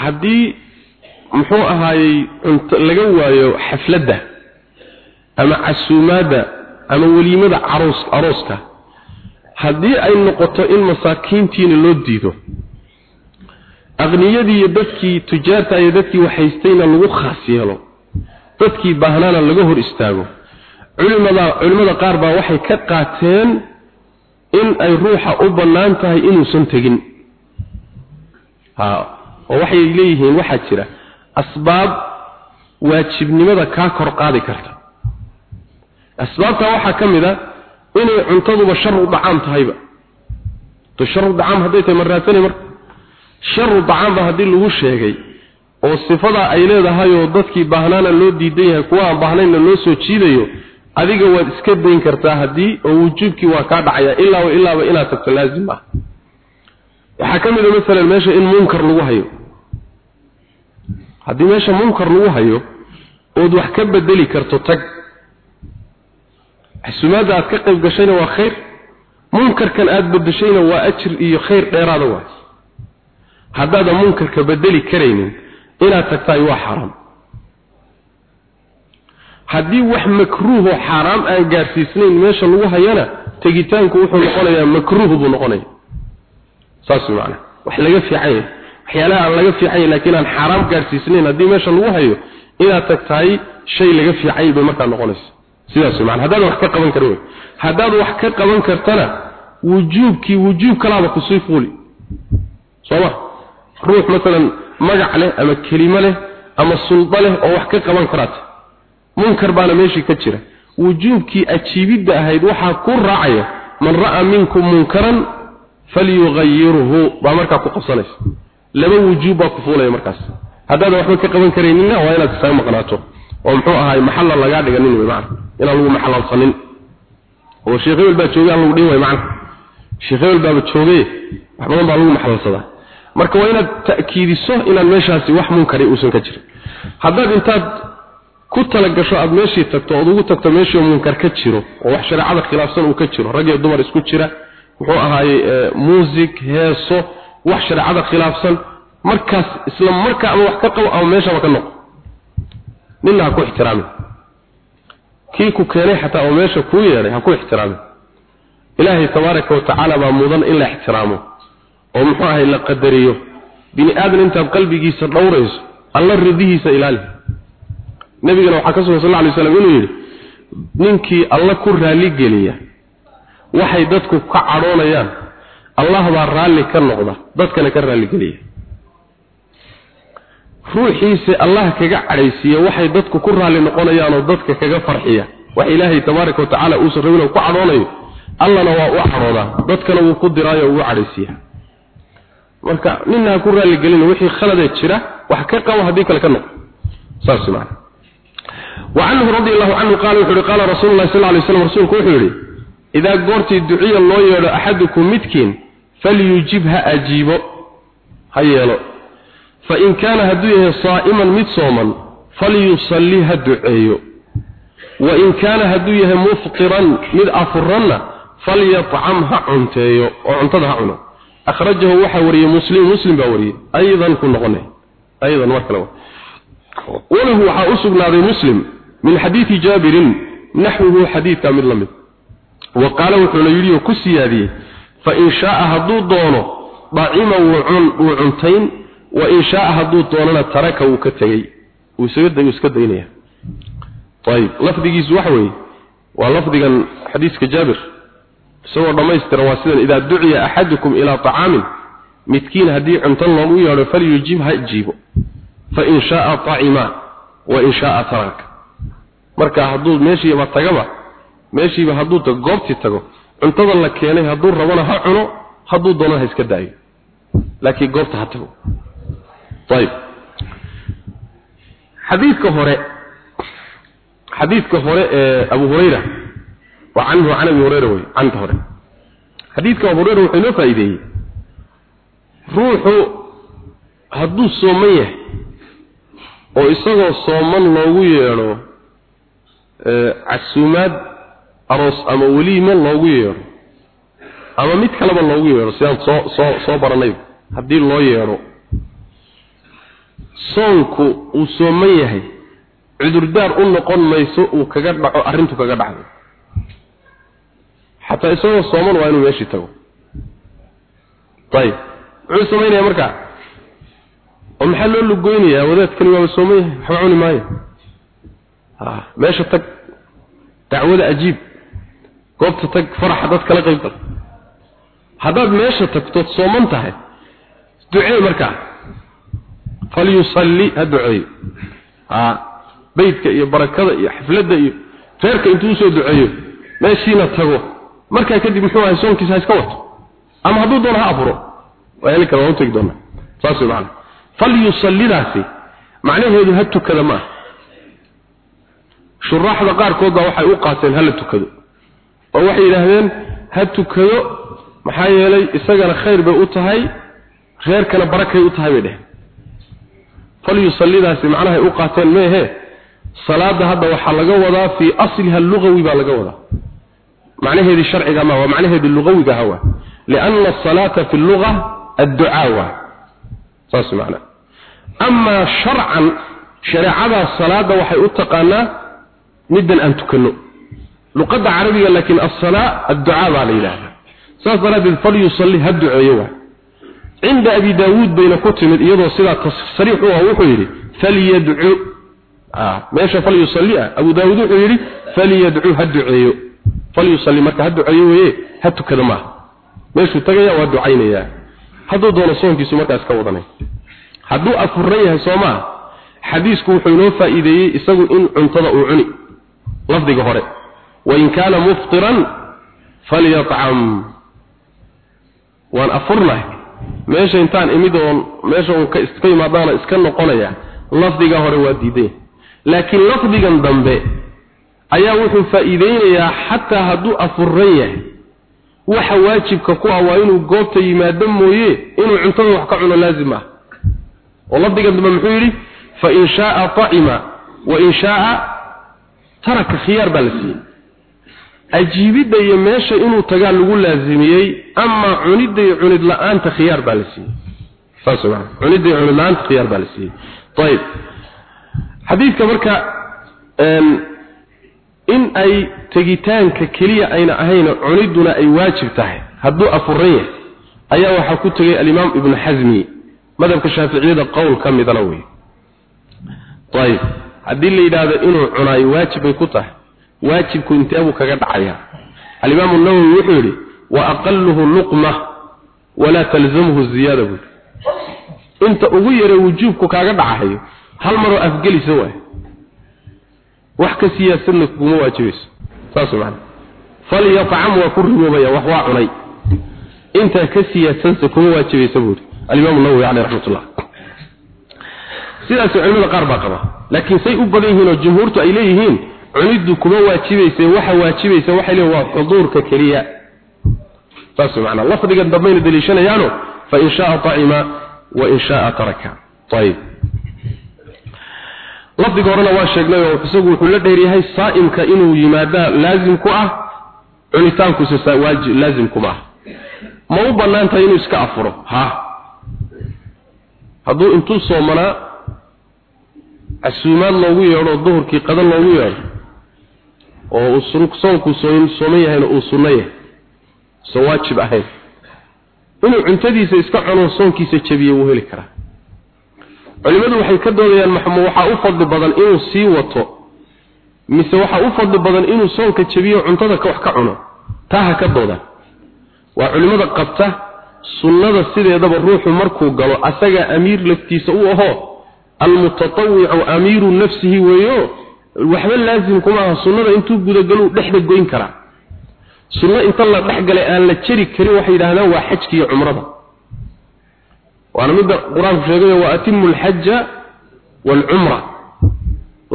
haddii muxuu ahaayey cunto laga waayo xafladda ama casuumaadda ama weliimada caroos arooska haddii ay noqoto in masaakiintiina loo diido aqniyadii iyo dadkii tujaarta iyo dadkii waxhaystayna lagu khaas yeelo dadkii baahnaana laga hor istaago culimada culimmada qaar baa waxay ka qaateen in ay ruuxa u bannaan tahay inuusan tegin oo waxay leeyihiin waxaa jira asbaab waajibnimada kaa kor qaadi karta. Asbaabtaa waxaa ka mid a inay cuntaduba sharu tahayba. To sharu hadday tahay ma raadsanay marka? Sharu dacaamba haddii lagu sheegay oo sifadaa ay leedahay oo dadkii baahnaana loo diidan yahay kuwa aan baahnaynna loo soo jiidayo adiga waad iska dayn kartaa haddii oo wujuubkii waa kaa dhacaya ilaaba ilaaba inaad tagto laazim ah. Waxaa ka mid a masalan meesha in munkar lagu hayo haddii meesha munkar lagu hayo ood wax ka bedeli karto tag. Xasumaadda aad ka qayb gashayna waa khayr. Munkarkan aada bedeshayna waa ajir iyo khayr dheeraada waay. Haddaadan munkarka bedeli karaynin inaad tagtaay waa xaaraam haddii wax makruuhoo xaaraam aan gaarsiisnayn meesha lagu hayana tegitaanku wuxuu noqonayaa makruuh buu noqonaya. Saas macana wax laga fiican yahay waxyaalaha aan laga fiican yahay laakiin aan xaaraam gaarsiisnayn haddii meesha lagu hayo inaad tagtahay shay laga fiican bay markaa noqonaysa. Sidaas macana haddaad wax ka qaban karin haddaad wax ka qaban kartana wujuubkii wujuub kalaaba ku sii fuuli. Sooma ruux masalan magac leh ama kelimo leh ama suldo leh oo wax ka qaban karaata. Munkar baana meeshii ka jira. Wujuubkii ajiibidda ahayd waxaa ku raacaya man ra'a minkum munkaran falyughayirhu baa markaa ku qabsanaysa laba wujuub baa ku fuulaya markaas. Haddaadan waxba ka qaban karayninna waa inaad isaga maqnaato. Oo muxuu ahaay maxalla lagaa dhiganin wey macana inaan lagu maxalalsanin oo sheekh hebel baa joogay aan lagu dhin way macana sheekh hebel baaba joogay wax badan baa lagu maxalalsadaa marka waa inaad ta'kiidiso inaan meeshaasi wax munkari uusan ka jirin. Haddaad intaad ku talagasho aada meeshii tagto ood ugu tagto meeshii munkar ka jiro oo wax shareecada khilaafsan uu ka jiro rag iyo dumar isku jira muxuu ahaayey muusig heeso wax shareecada khilaafsan markaas isla markaa ama wax ka qabo ama meeshaba ka noqo. Ninna ha ku ixtiraamin. Kii ku keenay xataa oo meesha kuu yeedhay ha ku ixtiraamin. Ilaahay tabaaraka wa tacaala baa mudan in la ixtiraamo. Oo muxuu ahay la qadariyo. Bini aadan intaad qalbigiisa dhowrayso alla ridihiisa ilaali. Nabigana waxaa ka sugan sal lla lay slam inuu yidhi ninkii alla ku raalligeliya waxay dadku ka cadhoonayaan allah baa raalli ka noqda dadkana ka raalligeliya ruuxiise allah kaga cadhaysiiya waxay dadku ku raalli noqonayaanoo dadka kaga farxiya. Wax ilaahay tabaaraka watacaala uusan rabin ku cadhoonayo allana waa u cadhoodaa dadkana wuu ku diraayo ugu cadhaysiiya. Marka ninna ha ku raalligelin wixii khaladee jira wax ka qabo haddii kale ka noqo. Saas macana wacanhu radi allahu canhu qaala wuxu uhi qaala rasuulu llahi sal lla lay slam rsulku wuxuu yidhi idaa goortii duciya loo yeedho axadukum فليجبها أجيبه هيا له فإن كان هدوه صائما متصوما فليصليها الدعية وإن كان هدوه مفطرا مد أفرنا فليطعمها عنتيو وعنتدها عنه أخرجه وحوري مسلم مسلم باوري أيضا كن غني أيضا وكلا وله وحا أسقنا مسلم من حديث جابر نحوه حديث كامل لمد وقال وحنا يريد كسي هذه فإن شاء هدو دونه ضعيما وعن وعنتين وإن شاء هدو دوننا تركه وكتغي ويسجد يسكدينيه طيب لفظي وحوي ولفظي حديث جابر سوى ضميستر واسدا إذا دعي أحدكم إلى طعام مسكين هدي عنت الله يرى فليجيبها يجيبه فإن شاء طعما وإن شاء ترك marka haduu meeshii ma tagaba meeshii ba haduu tago goobti tago cuntada la keenay hadduu rabona ha cuno hadduu doono ha iska daayo. Laakiin goobta ha tago. Ayib. Xadiidka hore xadiidka hore ee abu hurayra wa canhu can abi hurayra wey canta hore. Xadiidka abu hurayra wuxuu inoo faa'iideeyey ruuxu hadduu sooman yahay oo isagoo sooman loogu yeedho casuumaad aroos ama weliima loogu yeedho ama mid kaleba loogu yeedho sidaan soo soo soo baranay haddii loo yeedho soonku uu sooman yahay. Cudurdaar u noqon mayso uu kaga dhaco arrintu kaga dhacdo. Xataa isagoo sooman waa inuu meeshii tago. Ayib muxuu samaynaya markaa oo maxaa loo lugoynayaa wadaadkani waaba sooman yahay. Waxba cuni maayo. Ha meesha tag. Dacwada ajiib goobta tag faraxa dad kala qayb gal haddaad meesha tagtood sooman tahay ducee markaa falyusalli ha duceeyo. Ha beydka iyo barakada iyo xafladda iyo reerka intuu u soo duceeyo meeshiina tago. Markaa kadib muxuu ahay soonkiisa ha iska wato. Ama hadduu doono ha afuro waa heli kara waan utegi doonaa. Saas macana falyusallidaasi macnaheedu ha tukada ma aha shuraaxda qaarkood baa waxay u qaateen hala tukado oo waxay yidhaahdeen ha tukado maxaa yeelay isagana khayr bay u tahay reerkana barakay u tahay bay dheheen falyusallidaasi macnahay u qaateen meehe salaada hadda waxaa laga wadaa fii asliha lugawi baa laga wadaa. Macnaheedii sharciga ma waa macnaheedii lugawiga hawa lianna asalaata fi lluga adducaa waa. Saas macnaa. Amaa sharcan shareecada salaada waxay u taqaanaa middan aan tukanno luqadda carabiga laakiin assalaa adducaa baa la yidhaahdaa. Saas daraaddeed falyusalli ha duceeyo waa. Cinda abi daawuud bayna ku timid iyadoo sidaa tasriix u ah wuxuu yidhi falyadcu. Meesha falyusalli ah abu daawuud wuxuu yidhi falyadcu ha duceeyo. Falyusalli marka ha duceeyo weeye ha tukada maaha. Meeshuu tagaya waa ducaynayaa. Hadduu doono soonkiisu markaas ka wadanay. Hadduu afuran yahay wain muftiran falyatcam waan afurnahay meesha intaan imid oon meesha uun ka iska imaadaana iska noqonaya lafdiga hore waa diiday laakiin lafdigan dambe ayaa wuxuu faa'iideynayaa xataa hadduu afuran yahay waxa waajibka ku ah waa inuu goobta yimaado mooye inuu cuntada wax ka cuno laazim ah oo lafdigan dambe muxuu yidhi fa in shaaa طacima wa in shaaa taraka khiyaar baa la siiyey ajiibidda iyo meesha inuu tagaa lagu laazimiyey ama cunidda iyo cunid la'aanta khiyaar baa la siiyey. Saas maa cunidda iyo cunid la'aanta khiyaar baa la siiyey. Ayib xadiidka marka in ay tegitaanka keliya ayna ahayn cunidduna ay waajib tahay hadduu afuran yahay ayaa waxaa ku tegay alimaam ibnu xasmi madhabka shaaficiyada qowl ka midana wey ayib haddii la yidhaahdo inuu cunaayo waajib bay ku tahay waajibku inteebuu kaga dhacaya? Alimaamu nawowi wuxuu yidhi wa aqaluhu luqma walaa talzamhu ziyaada buuri inta ugu yara wujuubku kaaga dhacahayo hal maroo afgelisa waay. Wax ka siyaasadna kuma waajibayso saas macna. Falyatcam waa ku riboobaya wax waa cunay. Intaa ka siyaasansa kuma waajibaysa buuri alimaam nawawi caleyh raxmatullah. Sidaas culimada qaar baa qaba. Laakiin say u badan yihiin oo jumhuurtu ay leeyihiin cuniddu kuma waajibaysa waxa waajibaysa waxay leeyihiin waa xuduurka keliya. Saas macna lafdigan dambayna daliishanayaano fa in shaaa طacima wa in shaaa taraka. Ayib lafdiga horena waa sheegnay oo isagu wuxuu la dheeryahay saa'imka inuu yimaadaa laazim ku ah cunitaankuisa waajib laazim kuma ah. Ma u bannaan tahay inuu iska afuro? Ha. Hadduu intuu soomanaa casuumaad loogu yeedho duhurkii qadan loogu yeedho oo uu soonkuu sooman yahayna uu sunno yahay. Soo waajib ahayn. Inuu cuntadiisa iska cuno soonkiisa jabiye wuu heli karaa. Culimadu waxay ka doodayaan maxmo waxaa u fadli badan inuu sii wato mise waxaa u fadli badan inuu soonka jabiyo cuntada wax ka cuno? Taa ha ka doodaan. Waa culimada qabta sunnada sideedaba ruuxu markuu galo asaga amiir laftiisa u aho almutatawicu amiiru nafsihi weeyo waxba laazim kuma sunnada intuu gudagalo dhexda goyn karaa sunno inta la dhexgalay aan la jari karin waxay yidhaahdaan waa xajki iyo cumrada. Waana midda qur'aanku sheegay wa atimu alxaja waalcumra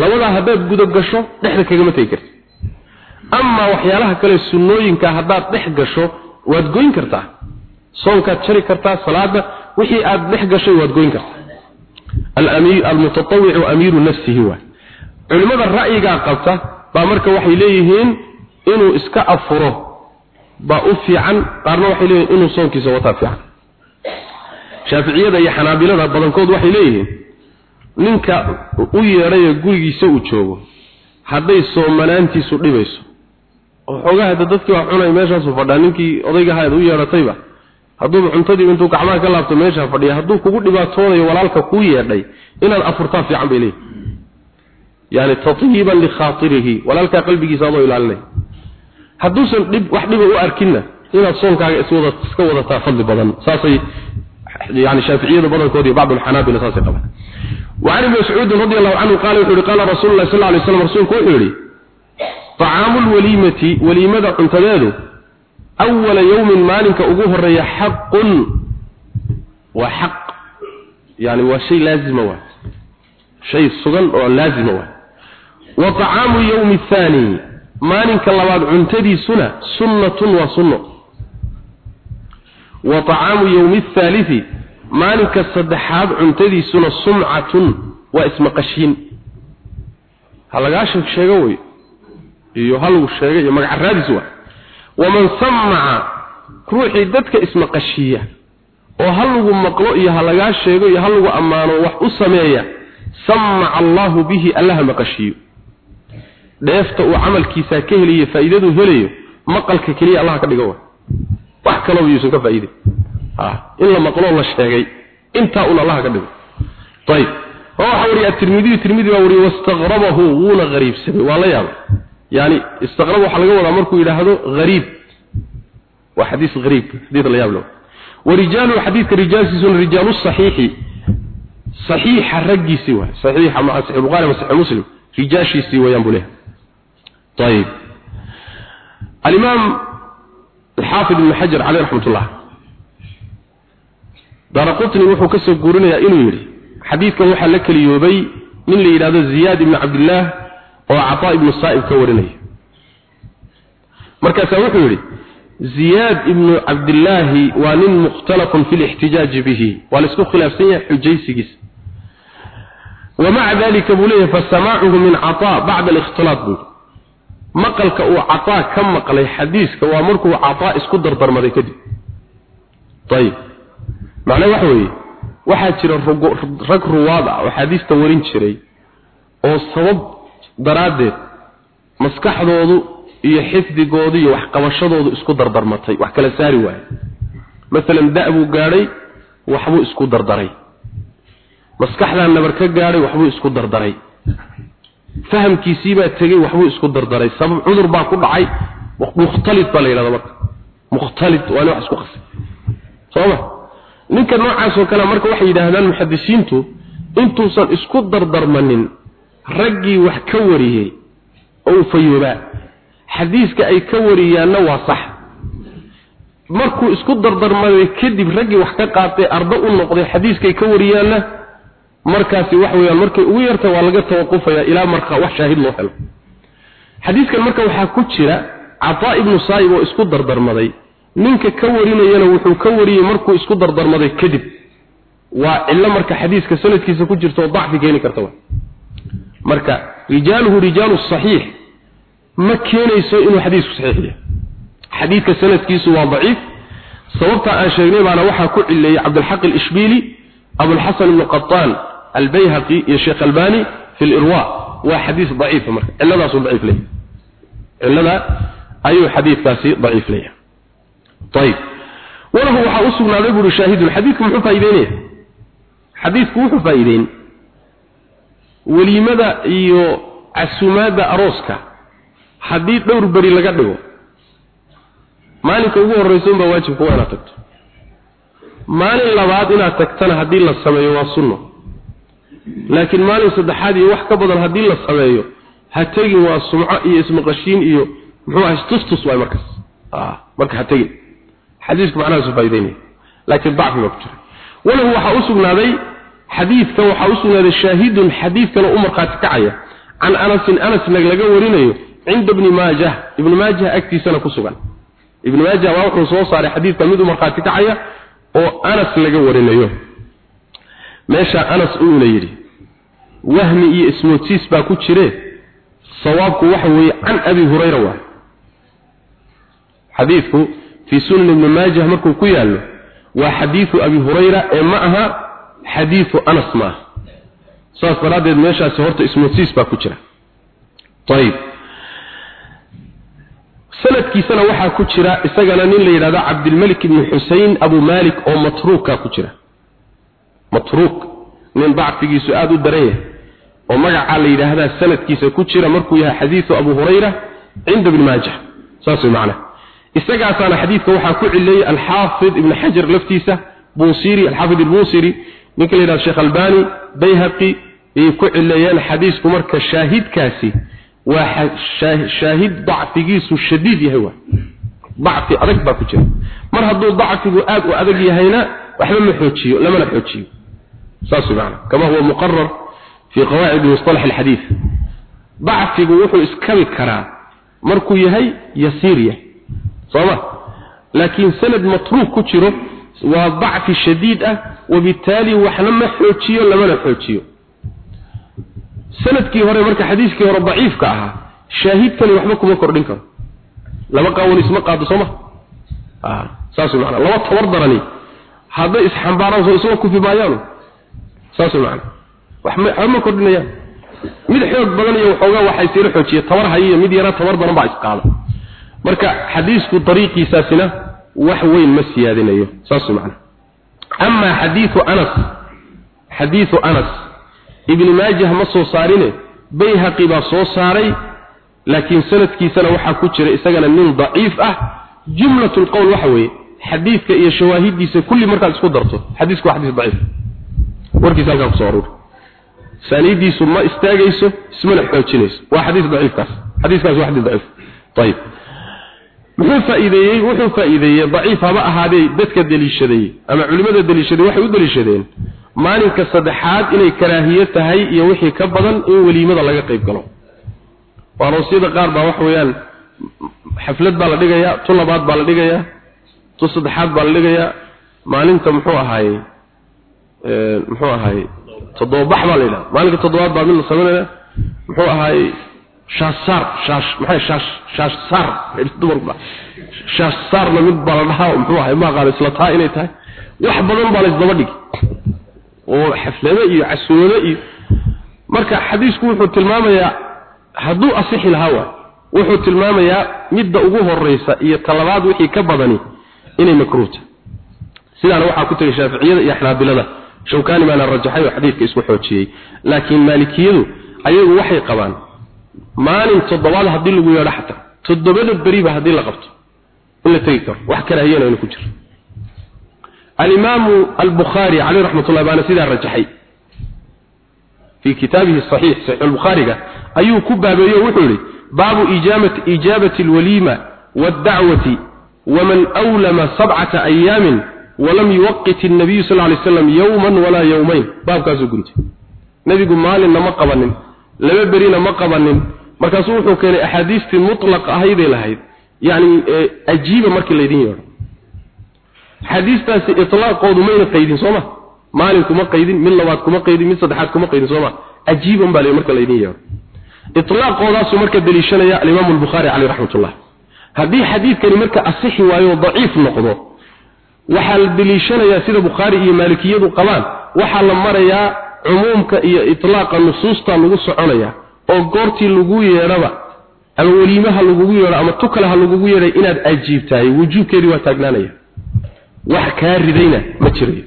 labadaa haddaad gudagasho dhexda kagama tegi karti amaa waxyaalaha kale sunnooyinka haddaad dhex gasho waad goyn kartaa. Soonkaad jari kartaa salaada wixii aad dhex gashay waad goyn kartaa. Almutatawicu amiiru nafsihi waay culimmada ra'yigaa qabta baa marka waxay leeyihiin inuu iska afuro baa u fiican qaarna waxay leeyihiin inuu soonkiisa wataa fiican. Shaaficiyada iyo xanaabilada badankood waxay leeyihiin ninka u yeedhay gurigiisa uu joogo hadday soomanaantiisu dhibayso oo xoogaa hadda dadkii wax cunay meeshaasu fadhaa ninkii odaygahaad u yeedhatayba hadduuba cuntadii intuu gacmaha ka laabto meeshaa fadhiya hadduu kugu dhibaatoonayo walaalka kuu yeedhay inaad afurtaa fiican bay leeyihiin yani tayiiban likhaairihi walaalkaa qalbigiisa adoo ilaalinay. Hadduusan dhib wax dhiba u arkinna inaad soonkaaga iswada iska wadataa fadli badan saasay yani shaaficiyada badankood iyo bacdulxanaabila saasay qabaan. Wacan ibni mascuudin radi allahu canhu qaala wuxu uhi qaala rasulu lah sal ly slam rasuulku wuxuu yidhi acaamu lwaliimati waliimada cuntadeedu awala yowmin maalinka ugu horreeya xaqun waa xaq. Yani waa shay laazima waay. Shay sugan لازم هو وطعام يوم الثاني مالك الله بعد عنتدي سنة سنة وسنة وطعام يوم الثالث مالك الصدحاب عنتدي سنة سمعة واسم قشين هل قاشك شيء iyo hal uu sheegay iyo magac raadis waa waman samaca ruuxii dadka isma qashiya oo hal lagu maqlo iyo hal laga sheego iyo hal lagu amaano wax u sameeya samaca Allahu bihi Allah maqashiyo dheefta uu amalkiisa ka heliyo faa'iidadu helayo maqalka kaliya Allah ka dhigo wax kale oo yuusan ka faa'iiday ah in la maqlo la sheegay inta uu Allah ka dhigo طيب هو حوري الترمذي الترمذي ووري واستغربه ونا غريب سبي والله يا يعني استغرب waxa laga wadaa markuu yiraahdo gharib wa hadith gharib hadith la yaablo ورجال الحديث رجال سن رجال الصحيح صحيح رجسي و صحيح مع صحيح البخاري وصحيح مسلم رجال سي ويان ayib alimaam alxaafid ibnu xajar caleyh raxmat ullah daaraqutni wuxuu ka soo guurinayaa inuu yidhi xadiidkan waxaa la keliyoobay nin la yidhahdo ziyaad ibnu cabdillaah oo cataa ibnu saa'ib ka warinaya markaasaa wuxuu yidhi ziyaad ibnu cabdillaahi waa nin mukhtalafun fi lixtijaaji bihi waa la isku khilaafsan yahay xujaysigiisa wamaca dalika buu leeyahy fasamaacuhu min cataa bacda alikhtilaat buu maqalka uu cataa ka maqlay xadiiska waa markuu cataa isku dardarmaday kadib. Ayib macnaa waxa weeye waxaa jira rag ruwaad ah oo xadiista warin jiray oo sabab daraaddeed maskaxdoodu iyo xifdigoodu iyo waxqabashadoodu isku dardarmatay wax kala saari waaye masalan da- buu gaadhay waxbuu isku dardaray. Maskaxdaa nabar ka gaadhay waxbuu isku dardaray fahamkiisiibaa tegey waxbuu isku dardaray. Sabab cudur baa ku dhacay. Mukhtalid baa la yidhahda marka. Mukhtalid waa in wax isku qasay. Sooma ninka noocaas oo kale marka waxay yidhaahdaan muxadisiintu intuusan isku dardarmanin raggii wax ka wariyey oo fayoobaa. Xadiiska ay ka wariyaanna waa sax. Markuu isku dardarmaday kadib raggii wax ka qaatay ardo u noqday xadiiskay ka wariyaanna markaasi wax weeyaan markay ugu yarta waa laga tawaqufaya ilaa marka wax shaahid loo helo. Xadiiskan marka waxaa ku jira cataa ibnu saa'ib oo isku dardarmaday. Ninka ka warinayana wuxuu ka wariyey markuu isku dardarmaday kadib. Waa cillo marka xadiiska sanadkiisa ku jirta oo dacfi keeni karta marka rijaaluhu rijaalu saxiix. Ma keenayso inuu xadiisku saxiix yahay? Sanadkiisu waa daciif. Sababta aan sheegnay baana waxaa ku cileeyey cabdulxaq alishbiili abulxasan ibnu qataan albayhaqi iyo sheekh albani fi lirwa waa xadiis daciifa marka ciladaasuu daciif leeyahay. Cilada ayuu xadiidkaasi daciif leeyahay. Ayib walahu waxaa u sugnaaday buuri shaahidun. Xadiidku muxuu faa'iideynaya xadiidku wuxuu faa'iideyn. Weliimada iyo casumaadda arooska haddii dhowr beri laga dhigo maalinka ugu horraysa unbaa waajibka waa inaad tagto. Maalin labaad inaad tagtana haddii la sameeyo waa laakiin maalin saddexaad iyo wax ka badan haddii la sameeyo ha tegin waa sumco iyo ismaqashiin iyo muxuu ahay tustus waay markaas. Marka ha tegin. Xadiisku macnahaasu faa'iideynaya laakiin dacfi baa ku jira. Walahu waxaa u sugnaaday xadiidka waxaa u sugnaaday shaahidun xadiid kale u markhaati kacaya. Can anasin anasna laga warinayo cinda ibni maajah ibni maajah agtiisana ku sugan. Ibni maajah waa wuxuu soo saaray xadiidka mid u markhaati kacaya oo anas laga warinayo meesha anas uuna yidhi wahmi iyo ismoodsiis baa ku jire? Sawaabku waxa weeye can abi hurayra waay xadiidku fii sunan ibni maajah markuu ku yaallo waa xadiidu abi hurayra ee ma aha xadiidu anas ma saas daraaddeed meeshaasi horta ismoodsiis baa ku jira. Ayib sanadkiisana waxaa ku jira isagana nin la yidhahdo cabdilmalik ibni xusein abu malik oo matruuka ku jira matruuk nin dacfigiisu aada u daran yahay oo magacaa la yidhaahdaa sanadkiisa ku jira markuu yahay xadiidu abu hurayra cinda ibni maajah. Saas way macnaha isagaasaana xadiidka waxaa ku cileeyey alxaafid ibni xajar laftiisa buusiri alxaafid ilbuusiri ninka la yidhahdo sheekh albani bayhaqi ayay ku cileeyeen xadiisku marka shaahidkaasi waa shaahid dacfigiisu shadiid yahay waa dacfi adag baa ku jira. Mar hadduu dacfigu aad u adag yahayna waxba ma xoojiyo lamana xoojiyo saas macna kama huwa muqarar fi qawaacid mustalax alxadiid dacfigu wuxuu iskabi karaa markuu yahay yasiir yahay. Sooma? Laakiin sanad matruuk ku jiro waa dacfi shadiid ah wabitaali waxna ma xoojiyo lamana xoojiyo. Sanadkii hore marka xadiiskii hore daciifka ahaa shaahidkani waxba kuma kordhin karo. Laba qaawan isma qaado sooma? Saas macna laba tabar darani. Hadday isxambaaraan soo maayaan saas macna wax ma waxba ma kordhinayaan mid xoog badan iyo waxoogaa waxay siila xoojiye tabar hayiyo mid yara tabar daran baa isqaada marka xadiisku dariiqiisaasina wax weyn ma siyaadinayo saas macna ama xadiisu anas xadiisu anas ibni maajah ma soo saarine bayhaqi baa soo saaray laakiin sanadkiisana waxaa ku jira isagana nin daciif ah. Jumlat lqowl waxa weeye xadiidka iyo shawaahidiisa kulli markaad isku darto xadiisku waa xadiis daciif warkiisa halkaa ku soo aruur. Saaniidiisu ma istaagayso ismana xoojinayso. Waa xadiis daciifkaas. Xadiiskaas waa xadiis daciif. Ayib muxuu faa'iideeyey? Wuxuu faa'iideeyey daciif haba ahaadee dadka deliishaday ama culimada deliishaday waxay u deliishadeen. Maalinka saddexaad inay karaahiye tahay iyo wixii ka badan in weliimada laga qayb galo. Aroosyada qaar baa waxa weeyaan xaflad baa la dhigayaa tu labaad baa la dhigayaa tu saddexaad baa la dhigayaa. Maalinta muxuu ahaayey muxuu ahaayey toddobabax baa yidhaha maalinka toddobaad baa mid la samaynaya muxuu ahaayey shaassaar shaash maxay shaash shaashsaar dumarku shaashsaarna mid baa la dhahaa muxuu ahay ma aqaan isla inay tahay. Wax badan baa la isdaba oo xaflado iyo casuumado iyo marka xadiisku wuxuu tilmaamayaa hadduu asixi lahaa wuxuu tilmaamayaa midda ugu horeysa iyo talabaad wixii ka badani inay makruuta sidaana waxaa ku tegay shaaficiyada iyo xanaabilada shawkani baana rajaxay oo xadiidka isku xoojiyey. Laakiin maalikiyadu ayagu waxay qabaan maalin toddobaad haddii lagu yeedho xataa toddobada beriba haddii la qabto in la tegi karo. Wax karaahiyana inu ku jiro. Alimaamu albukhaari caleyh raxmat ullahi baana sidaa rajaxay. Fii kitaabihi saxiix saxiix albukhaariga ayuu ku baabeeyo wuxuu yidhi baabu ijaabati alwaliima waddacwati waman awlama sabcata ayaamin walam yuwaqit الnabiyu sal ly slam yowma walaa yowmayn baabkaasuu guntay nebigu maalinna ma qabanin laba berina ma qabanin. Markaasuu wuxuu keenay axaadiistii mutlaq ahayday lahayd. Yani ajiiba markii laydin yeedho. Xadiistaasi ilaaqoodu mayna qaydin sooma maalin kuma qaydin mid labaad kuma qaydin mid saddexaad kuma qaydin sooma ajiiban baa marka laydin yeedho. Ilaaqoodaasuu marka daliishanaya alimaamu albukhaari caleyh raxmatullah haddii xadiidkani marka asixi waayo daciif noqdo waxaa la deliishanayaa sida bukhaari iyo maalikiyadu qabaan. Waxaa la marayaa cumuumka iyo itlaaqa nusuusta lagu soconaya oo goortii lagu yeedhaba ama weliimaha lagugu yeedho ama tukalaha lagugu yeedhay inaad ajiibtahay. Wujuubkeedii waa taagnaanaya. Wax kaa ridayna ma jirayo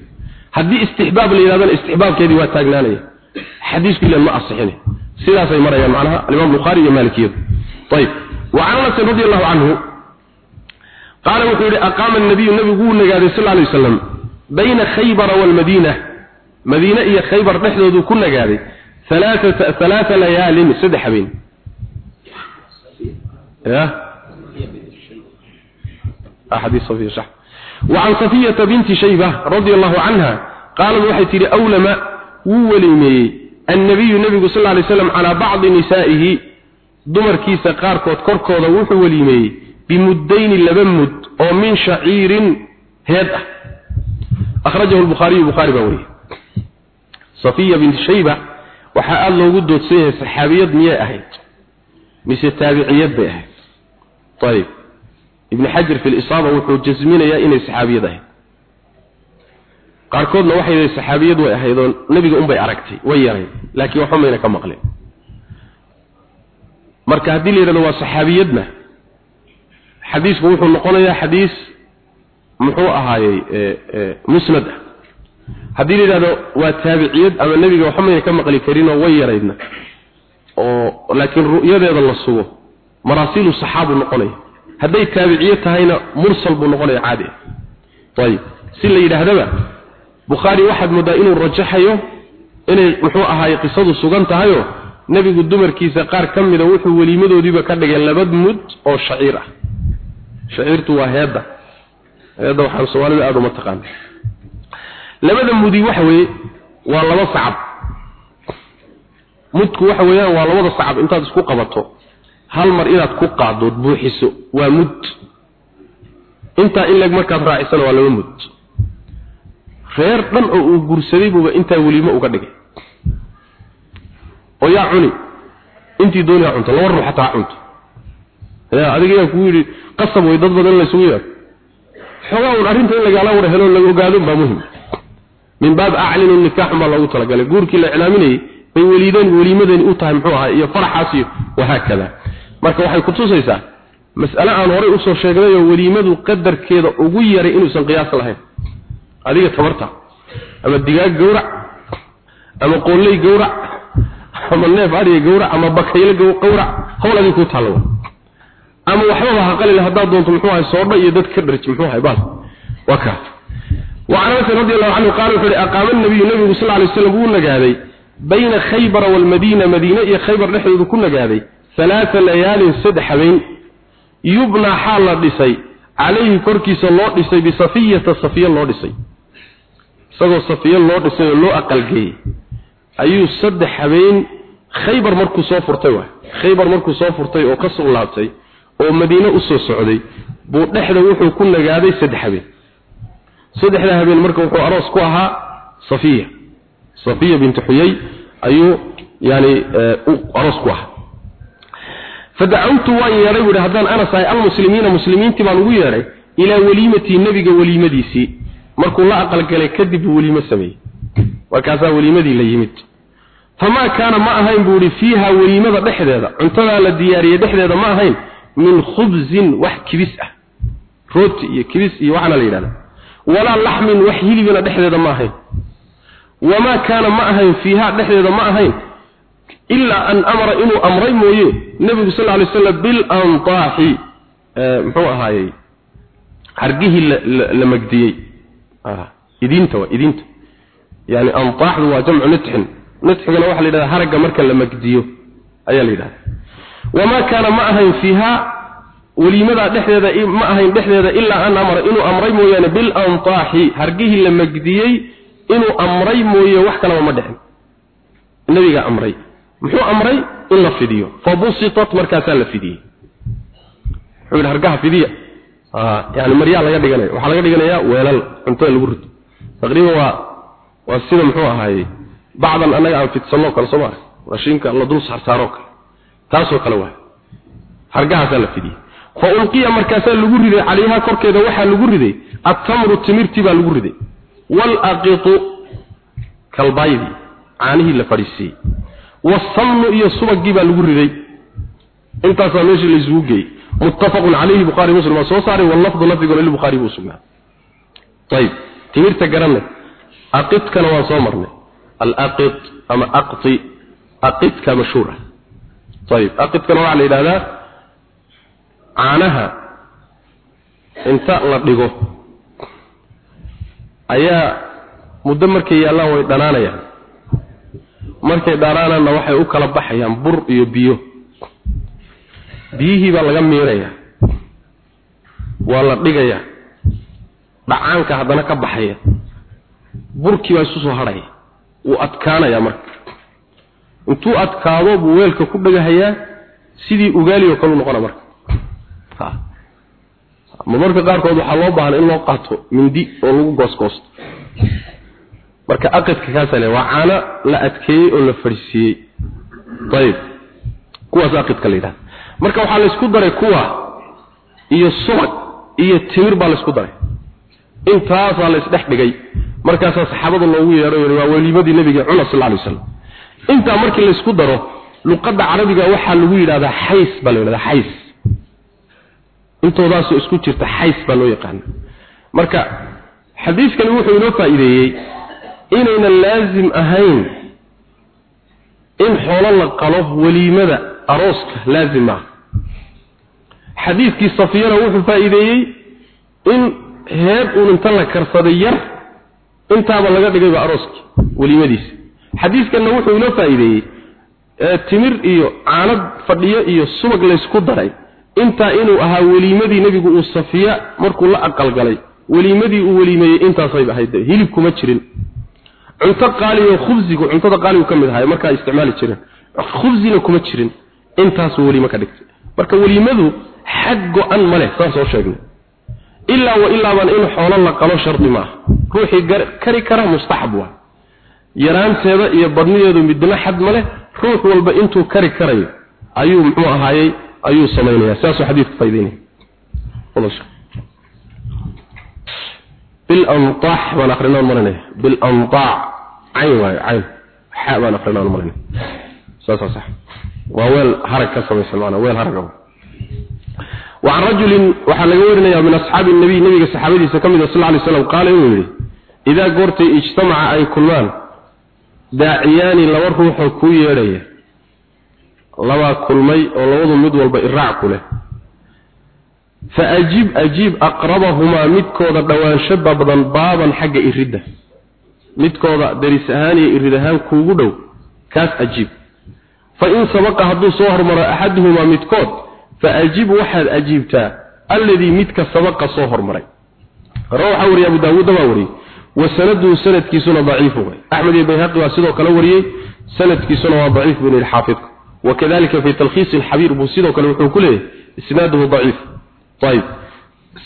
haddii istixbaab la yidhahdana istixbaabkeedii waa taagnaanaya. Xadiisku ilan ma asixin sidaasay marayaan macnaha alimaam bukhaari iyo maalikiyadu. Ayib wa can anasin radi allahu canhu qaala wuxuu yidhi aqaama anabiyu nebigu wuu nagaaday sal lay waslam bayna khaybara waalmadiina madiine iyo khaybar dhexdooduu ku nagaaday alaaa layaalin saddex habeen. Wacan safiyata binti shayba radia allahu canha qaalad waxay tidhi awlama wuu weliimeeyey annabiyu nebigu sal lay slam calaa bacdi nisaa'ihi. Dumarkiisa qaarkood korkooda wuxuu weliimeeyey bimuddayni laba mud oo min shaciirin heed ah. Akhrajahu lbukhaariyu bukhaari baa wariyey safiya bint shayba waxaa aada loogu doodsan yahay saxaabiyad miyay ahayd? Mise taabiciyad bay ahayd? Ayib ibn xajar fi lisaaba wuxuu jasminayaa inay saxaabiyad ahayd. Qaarkoodna waxay yihi saxaabiyad way ahayd oo nebiga unbay aragtay way yarayd laakiin waxba mayna ka maqleen. Marka haddii la yidhahdo waa saxaabiyadna xadiisku wuxuu noqonayaa xadiis muxuu ahaayey musnad ah. Haddii la yidhahdo waa taabiciyad ama nebiga waxmayna ka maqli karinoo way yaraydna oo laakiin ru'yadeeda la sugo maraasiilu saxaabu noqonaya. Hadday taabiciye tahayna mursal buu noqonaya caadi ah. Ayib. Si la yidhaahdaba bukhaari waxaad moodaa inuu rajaxayo inay muxuu ahaayey qisadu sugan tahayo nebigu dumarkiisa qaar ka mida wuxuu weliimadoodiiba ka dhigay laba mud oo shaciir ah shaciirtu waa heedda. Heedda waxaan soomaalida aada uma taqaana labada mudi waxa weeye waa laba sacab. Mudku waxa weeyaan waa labada sacab intaad isku qabato. Hal mar inaad ku qaaddood buuxiso waa mud. Intaa in leg markaad raacisana waa laba mud. Reer dhan oo uu gursaday buuba intaa weliimo uga dhigay. Oo yaa cuni. Intii doonaya cunto laba ruux xataa cunto. Adiga yaa kugu yidhi qasab way dad badan la isugu yeedho xogaa un arrinta in lagaala wada helo laga ogaado baa muhiim. Min baab aclinu nikaaxun baa loogu talagalay. Guurkii la iclaaminayay bay weliideen weliimadani u tahay muxuu ahaa iyo faraxaas iyo wahaakada marka waxay kutusaysaa mas'ale aan horay u soo sheegnay oo weliimadu qadarkeeda ugu yaray inuusan qiyaas lahayn. Adiga tabarta ama digaag gowrac ama qooley gowrac ama neef ariga gowrac ama bakayle gowrac howl adii ku taalo ama waxbaba ha qalil haddaad doonto muxuu ahay soodha iyo dad ka dharji muxuu ahay baal waa kaa وعن انس رضي الله عنه قال وحري اقام النبي النبي صلى الله عليه وسلم ونغادي بين خيبر والمدينه مدينه يا خيبر دحدود كنغادي ثلاث ليال سدح بين يبنى حال دسي عليه كركيس لو دسي بصفيه صفيه لو دسي سغو صفيه لو دسي لو اقلغي ayuu saddex habeen khaybar markuu soo furtay waa khaybar markuu soo furtay oo ka soo laabtay oo madiine u soo socday buu dhexda wuxuu ku nagaaday saddex habeen. Saddexda habeen marka wuxuu aroos ku ahaa safiya. Safiya bint xuyay ayuu yani aroos ku ahaa. Fadacawtu waan yeedhay buuhi haddaan anas ahay almuslimiina muslimiintii baan ugu yeedhay ilaa weliimatii nebiga weliimadiisii. Markuu la aqalgalay kadib buu weliimo sameeyey. Markaasaa weliimadii la yimid. Famaa kaana ma ahayn buu ihi fiiha weliimada dhexdeeda cuntadaa la diyaariyey dhexdeeda ma ahayn min khubzin wax kibis ah. Rooti iyo kibis iyo waxaana la yidhahda walaa laxmin wax hilibina dhexdeeda ma ahayn. Wamaa kaana ma ahayn fiiha dhexdeeda ma ahayn ilaa an amara inuu amray mooye nebigu sal alay slam bilantaaxi muxuu ahaayey? Hargihii la magdiyey. Idinta waa idinta yani antaaxdu waa jamcu nitxin. Nitxigana waxaa la yidhahda haragga marka la magdiyo ayaa la yidhahda wamaa kaana ma ahayn fiiha weliimadaa dhexdeeda ma ahayn dhexdeeda ilaa an amara inuu amray mooyaane bilantaaxi hargihii la magdiyey inuu amray mooye wax kalaba ma dhicin nabiga amray muxuu amray in la fidiyo fabusitat markaasaa la fidiyey wuxuu yidhi hargaha fidiya yani maryaa laga dhiganaya waxaa laga dhiganayaa weelal cuntada lagu rito taqriiban waa waa sida muxuu ahaaye bacdan annaga aan fidsanoo kale soo maa rashiinka la dul saarsaaroo kale taasoo kale waa hargahaasaa la fidiyey. Fa ulqiya markaasaa lagu riday calayha korkeeda waxaa lagu riday attamru timirtii baa lagu riday. Waalaqitu kalbaydii caanihii la fadhiisiiyey. Wasamnu iyo subagii baa lagu riday. Intaasaa meeshii la isugu geeyey. Muttafaqun calayhi bukhaari muslim waa soo saaray wallafdu lafdiguna lilbukhaari buu sugnaa ayib timirta garanay. Aqidkana waan soo marnay. Alaqid ama aqti aqidka mashhuur ayib aqidkana waxaa la yidhahdaa caanaha inta la dhigo ayaa muddo markay yaallaan way dhanaanayaan markay dhanaanaanna waxay u kala baxayaan bur iyo biyo biyihii baa laga miirayaa waa la dhigayaa dhacaanka haddana ka baxaya burkii baa isu soo hadhaya wuu adkaanayaa marka intuu adkaado buu weelka ku dhagahayaa sidii ugaali oo kale noqona marka. Marmarka qaarkood waxaa loo baahan in loo qaato mindi oo lagu goosgoosto marka aqidka kaasa le waa caano la adkeeyey oo la fadhiisiiyey ayib kuwaas aqidka la yidhahda marka waxaa laysku daray kuwa iyo subag iyo timir baa laysku daray. Intaasaa laysdhex dhigay. Markaasaa saxaabada loogu yeedhay waa weliimadii nabiga cuna sal alay wasalam intaa markii laysku daro luqadda carabiga waxaa lagu yidhahdaa xays baa la yidhahdaa xays. Intoodaasoo isku jirta xays baa loo yaqaana marka xadiiskani wuxuu inoo faa'iideeyey inaynan laazim ahayn in xoolo la qalo weliimada arooska laazim ah. Xadiidkii safiyana wuxuu faa'iideeyey in heeb uun inta la karsaday yar intaaba laga dhigayba arooskii weliimadiisa xadiiskanna wuxuu inoo faa'iideeyey timir iyo caanad fadhiyo iyo subag laysku daray. Intaa inuu ahaa weliimadii nebigu uu safiya markuu la aqalgalay weliimadii uu weliimeeyey intaasayba ahayd. Hilib kuma jirin. Cunto qaaliyo khubsigu cuntada qaaligu ka mid ahay markaa isticmaali jireen khubsina kuma jirin. Intaasuu weliimo ka dhigtay. Marka weliimadu xad go-an ma leh saan soo sheegnay. Ilaa wa ilaabaan in xoolo la qalo shardi maaha. Ruuxii kari kara mustaxab waa yaraanteeda iyo badnideedu midna xad ma leh ruux walba intuu kari karayo ayuu muxuu ahaayey ayuu sameynaya saasuu xadiidku faa'iideynaya bil anqah wala akhrinaa marane bil anqah ayn way ayn ha wala akhrinaa marane saasa sah wa wal samaysan wana wal haraka wa an rajul laga warinaya min ashaab an-nabi nabiga saxaabadiisa ka mid sallallahu alayhi wasallam qaal inuu yiri idaa goortay ijtamaca ay kulmaan daaciyani laba ruux oo ku yeedhaya laba kulmay oo labadu mid walba iraac ku leh. Faajib ajib aqrabahuma midkooda dhawaansho badan baaban xagga irida midkooda daris ahaan iyo irid ahaan kuugu dhow kaas ajib. Fa in sabaqa hadduu soo hormaro axaduhuma midkood faajib waxaad ajiibtaa alladii midka sabaqa soo hormaray. Rawaxa wariye abu daawuud baa wariyey وسنده سند كيسنا ضعيف أحمد البيهقي واسده كلا وريي سند كيسنا ضعيف بن الحافظ وكذلك في تلخيص الحبير بوسيده كلا وحو كله اسناده ضعيف طيب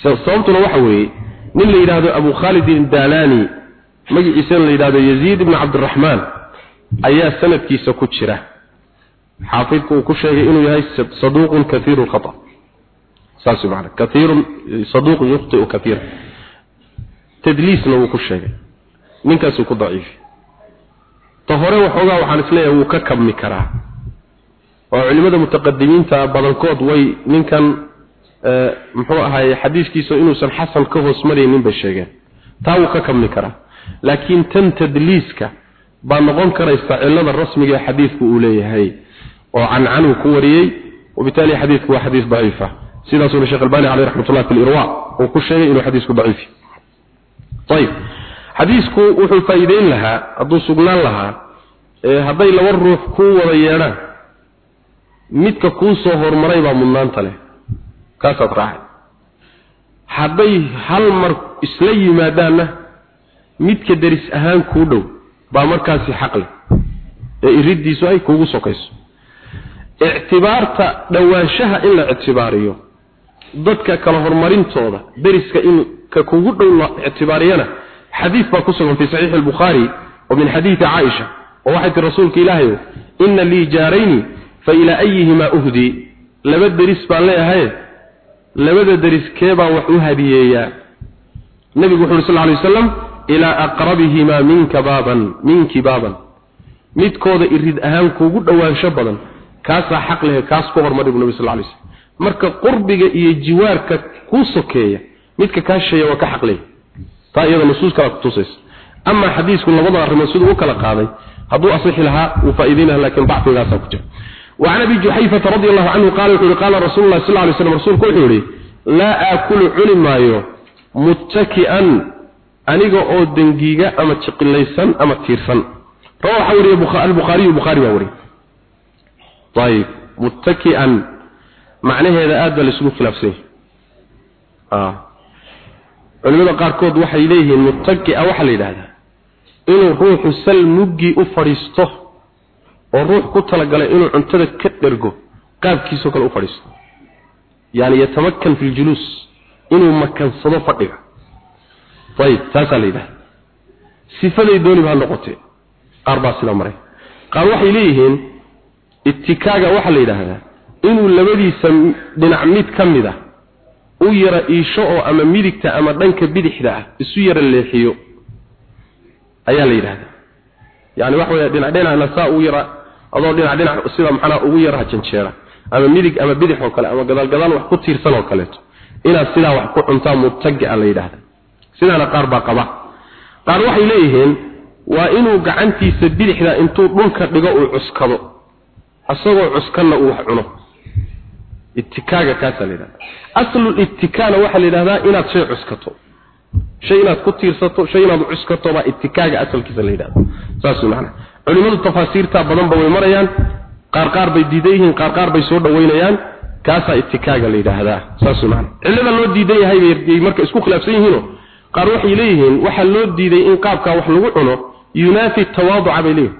صوتنا وحوي من اللي يراد أبو خالد الدالاني مجي إسان اللي يراد يزيد بن عبد الرحمن أيا سند كيسا كتشرة حافظك وكشره إنه يهي صدوق كثير الخطأ ساسي معنا كثير صدوق يخطئ كثيرا tadliisna wuu ku sheegay. Ninkaasuu ku daciifi ta hore waxoogaa waxaan is leeyahay wuu ka kabmi karaa. Oo culimada mutaqadimiinta badankood way ninkan muxuu ahaye xadiiskiisa inuusan xasan ka hoos maraynin bay sheegeen. Taa wuu ka kabmi karaa. Laakiin tan tadliiska baa noqon karaysa cilada rasmiga ee xadiidku uu leeyahay. Oo cancanuu ku wariyey. Wabitaali xadiidku waa xadiis daciifa sidaasuna sheekh albani caleyh raxmatullah fi lirwa uu ku sheegay inuu xadiisku daciifi ayib xadiisku wuxuu faa'iideyn lahaa hadduu sugnaan lahaa hadday laba ruux kuu wada yeedhaan midka kuu soo horumaray baa mudnaanta leh. Kaasaad raacay hadday hal mar isla yimaadaanna midka deris ahaan kuu dhow baa markaasi xaq leh ee iriddiisu ay kuugu sokayso. Ictibaarta dhowaanshaha in la ictibaariyo dadka kala horumarintooda deriska in ka kugu dhow la ictibaariyana xadiis baa ku sugan fi saxiix albukhaari oo min xadiidi caaisha oo waxay tii rasuulka ilaahay inna lii jaarayni fa ilaa ayihimaa uhdii. Laba deris baan leeyahay labada deris kee baan wax u hadiyeeyaa nabigu wuxuu sal lay wasalam ilaa aqrabihimaa minka baaban minki baaban. Midkooda irid ahaan kuugu dhowaansho badan kaasaa xaq lehe kaas ku hormari nabi sal lay slam marka qurbiga iyo jiwaarka kuu sokeeya midka kaa shisheeya waa ka xaq lehe taa iyada nusuus kala kutusaysa ama xadiisku labada arrimood siduu u kala qaaday hadduu asixi lahaa wuu faa'iideynaha laakiin dacfigaasaa ku jira وعن ابي جحيفه رضي الله عنه قال وحوري قال رسول الله صلى الله عليه وسلم رسولك وحوري لا اكل علم مايو متكئا aniga oo dangiga ama jiqilaysan ama tiirsan rawaxa wariye al-bukhari bukhari waa wariye طيب متكئا macnaheeda aad baa isugu khilaafsan ah. Culimada qaar kood waxay leeyihiin muttaqi'a waxa la yiraahdaa inuu ruuxu sal muggi u fadhiisto oo ruux ku talagalay inuu cuntada ka dhergo qaabkiisoo kale u fadhiisto. Yani yatamakkan fi ljuluus inuu makansado fadhiga. Ayib taasaa la yidhahda sifaday dooni baa noqotee qaar baa sidaa maray. Qaar waxay leeyihiin itikaaga waxaa la yidhaahdaa inuu labadiisa dhinac mid ka mid a u yara iisho oo ama midigta ama dhanka bidixda ah isu yara leexiyo ayaa la yidhahdaa. Yani waxa weya dhinac dhinacna saa ugu yara adoo dhinac dhinac sida maxanaa ugu yaraha janjeera ama midig ama bidix oo kale ama gadaal gadaal wax ku tiirsan oo kaleeto inaad sidaa wax ku cuntaa mutaga la yidhaahda sidaana qaar baa qaba. Qaar waxay leeyihiin waa inuu gacantiisa bidixda intuu dhulka dhigo uu cuskado asagoo cuskanna uu wax cuno itikaaga kaasaa la yidhahda aslul itikaana waxaa la yidhahdaa inaad shay cuskato. Shay inaad ku tiirsato shay inaad cuskato baa itikaaga asalkiisa la yidhahda saas macna culimadu tafaasiirta badanba way marayaan. Qaar qaar bay diidan yihiin qaar qaar bay soo dhaweynayaan. Kaasaa itikaaga la yidhaahdaa saas macna cillada loo diidan yahay bay marka isku khilaafsan yihiinoo qaar waxay leeyihiin waxaa loo diiday in qaabkaa wax lagu cuno yunaafi tawaaduca bay leeyihiin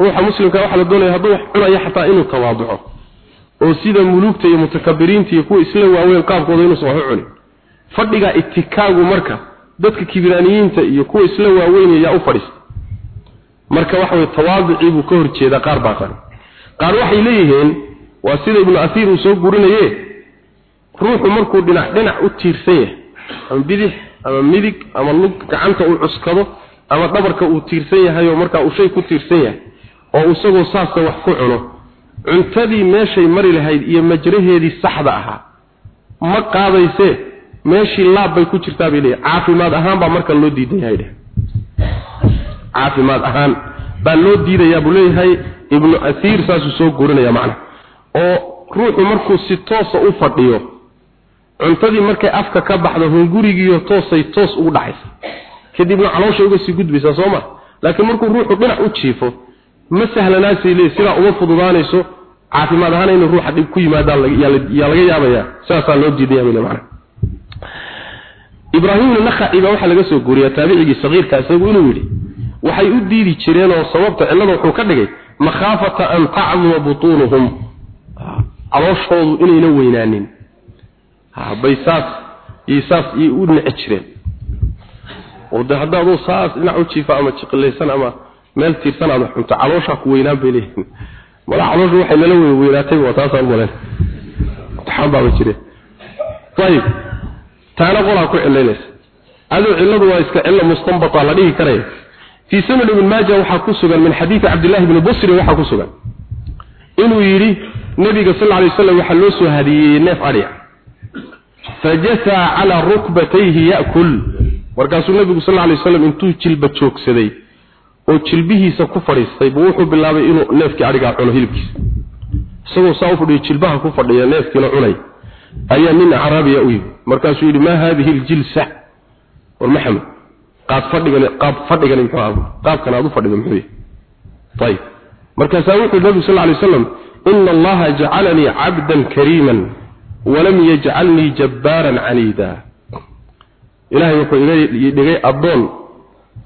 ruuxa muslimka waxaa la doonaya hadduu wax cunayo xataa inuu tawaaduco oo sida muluugta iyo mutakabiriinta iyo kuwa isla waaweyn qaabkooda inuusan u cunin. Fadhiga itikaagu marka dadka kibiraaniyiinta iyo kuwa isla waaweyn yaa u fadhiista marka waxa way tawaaducii buu ka horjeedaa qaar baa qan qaar waxay leeyihiin waa sida ibnu asiir uu soo gurinaye ruuxu markuu dhinac dhinac u tiirsan yahay ama bidix ama midig ama lug gacanta uu cuskado ama dhabarka uu tiirsan yahay oo markaa uu shay ku tiirsan yahay oo isagoo saasa wax ku cuno cuntadii meeshay mari lahayd iyo majraheedii saxda ahaa. Ma qaadaysee meeshii laab bay ku jirtaa bay leeyahay. Caafimaad ahaan baa marka loo diidan yahay dheh caafimaad ahaan baa loo diidayaa buu leeyahay. Ibnu asiir saasuu soo gurinaya macna. Oo ruuxu markuu si toosa u fadhiyo cuntadii markay afka ka baxdo hungurigiiyo toosay toos ugu dhacaysa. Kadibna caloosha uga sii gudbaysaa soo ma? Laakiin markuu ruuxu dhinac u jiifo ma sahlanaasay leeyahay sidaa uma fududaanayso caafimaad ahaan inuu ruuxa dhib ku yimaadaan yaa laga yaabayaa sidaasaa loo diidaya ibraahim nakhaci baa waxaa laga soo guuriyaa taabicigii sagiirka isagu inuu yidhi waxay u diidi jireen oo sababta cillada wuxuu ka dhigay makhaafata an tacduma butuunuhum. Calooshoodu inayna weynaanin. Bay saas iyo saas iyo u nici jireen. Oo de hadda aduu saas dhinac u jiifa ama jiqilaysan ama meel tiirsan aad xunto calooshaa ku weynaan bay leeyihiin mala calooshu waxay nala weyn weynaatay waa taasaan maleen taxaan baaba jireen ayib taana qolaa ku cilaynaysa aduu cilladu waa iska cillo mustanbata la dhihi karaya في سنن ابن ماجه waxaa ku sugan min hadith Abdullah ibn Busri waxaa ku sugan inuu yiri nabiga sallallahu alayhi wasallam waxa loo soo hadiyay neef ariya fajasa ala rukbatayhi yaakul warkaasuu nabigu sallallahu alayhi wasallam intuu jilba joogsaday oo jilbihiisa ku fadhiistay buu wuxuu bilaabay inuu neefkii adhigaa cuno hilibkiisa. Isagoo saa u fadhiyo jilbaha ku fadhiya neefkiina cunay ayaa nin carabiya u yimi markaasuu yidhi maa haadihi ljilsa war maxamed qaad fadhigan qaab fadhigani muxuu ahaa? Qaabkan aad u fadhido muxuu yahay? Ayib markaasaa wuxuu nabigu sal alay waslam ina allaha jacalanii cabdan kariiman walam yajcalnii jabbaaran caniida. Ilahay wuxuu iga dhigay addoon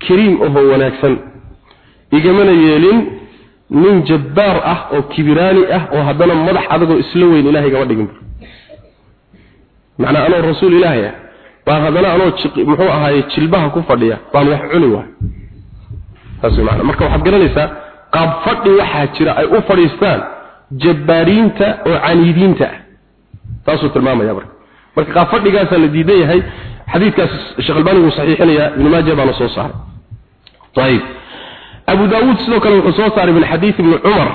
kariim ahoo wanaagsan igamana yeelin nin jabbaar ah oo kibiraani ah oo haddana madax adagoo isla weyn ilaahay gama dhigin macnaa anoo rasuul ilaahay ah baan haddana anoo muxuu ahaaye jilbaha ku fadhiya baan wax cuni waay saas macnaa marka waxaad garanaysaa qaab fadhi waxaa jira ay u fadhiistaan jabbaariinta oo caniidiinta ah. Taasuu tilmaamaya marka. Marka qaab fadhigaasaa la diidan yahay xadiidkaas sheekh albani wuu saxiixinayaa ibnu maaja baana soo saaray. Ayib abu daawuud sidoo kale wuxuu soo saaray min xadiid ibni cumar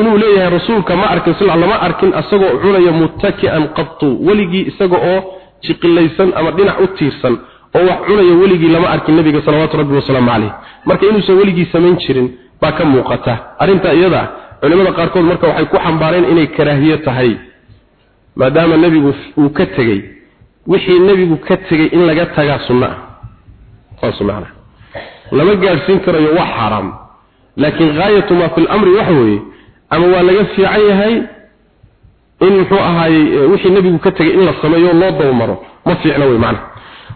inuu leeyahay rasuulka ma arkin sal lama arkin isagoo cunaya muttaki'an qattu weligii isaga oo jiqilaysan ama dhinac u tiirsan oo wax cunaya weligii lama arkin nabiga salawaatu rabbi wasalaamu calayh. Marka inuusan weligii samayn jirin baa ka muuqata. Arrintaa iyada culimmada qaarkood marka waxay ku xambaareen inay karaahiye tahay maadaama nebigu uu ka tegey wixii nebigu ka tegey in laga tagaa sunno ah saas macnaa lama gaadhsiin karayo wax xaaraam laakiin gaayatu maa fi lamri waxa weeye ama waa laga fiican yahay in muxuu ahaayey wixii nebigu ka tegey in la sameeyo loo dawmaro ma fiicna wey macna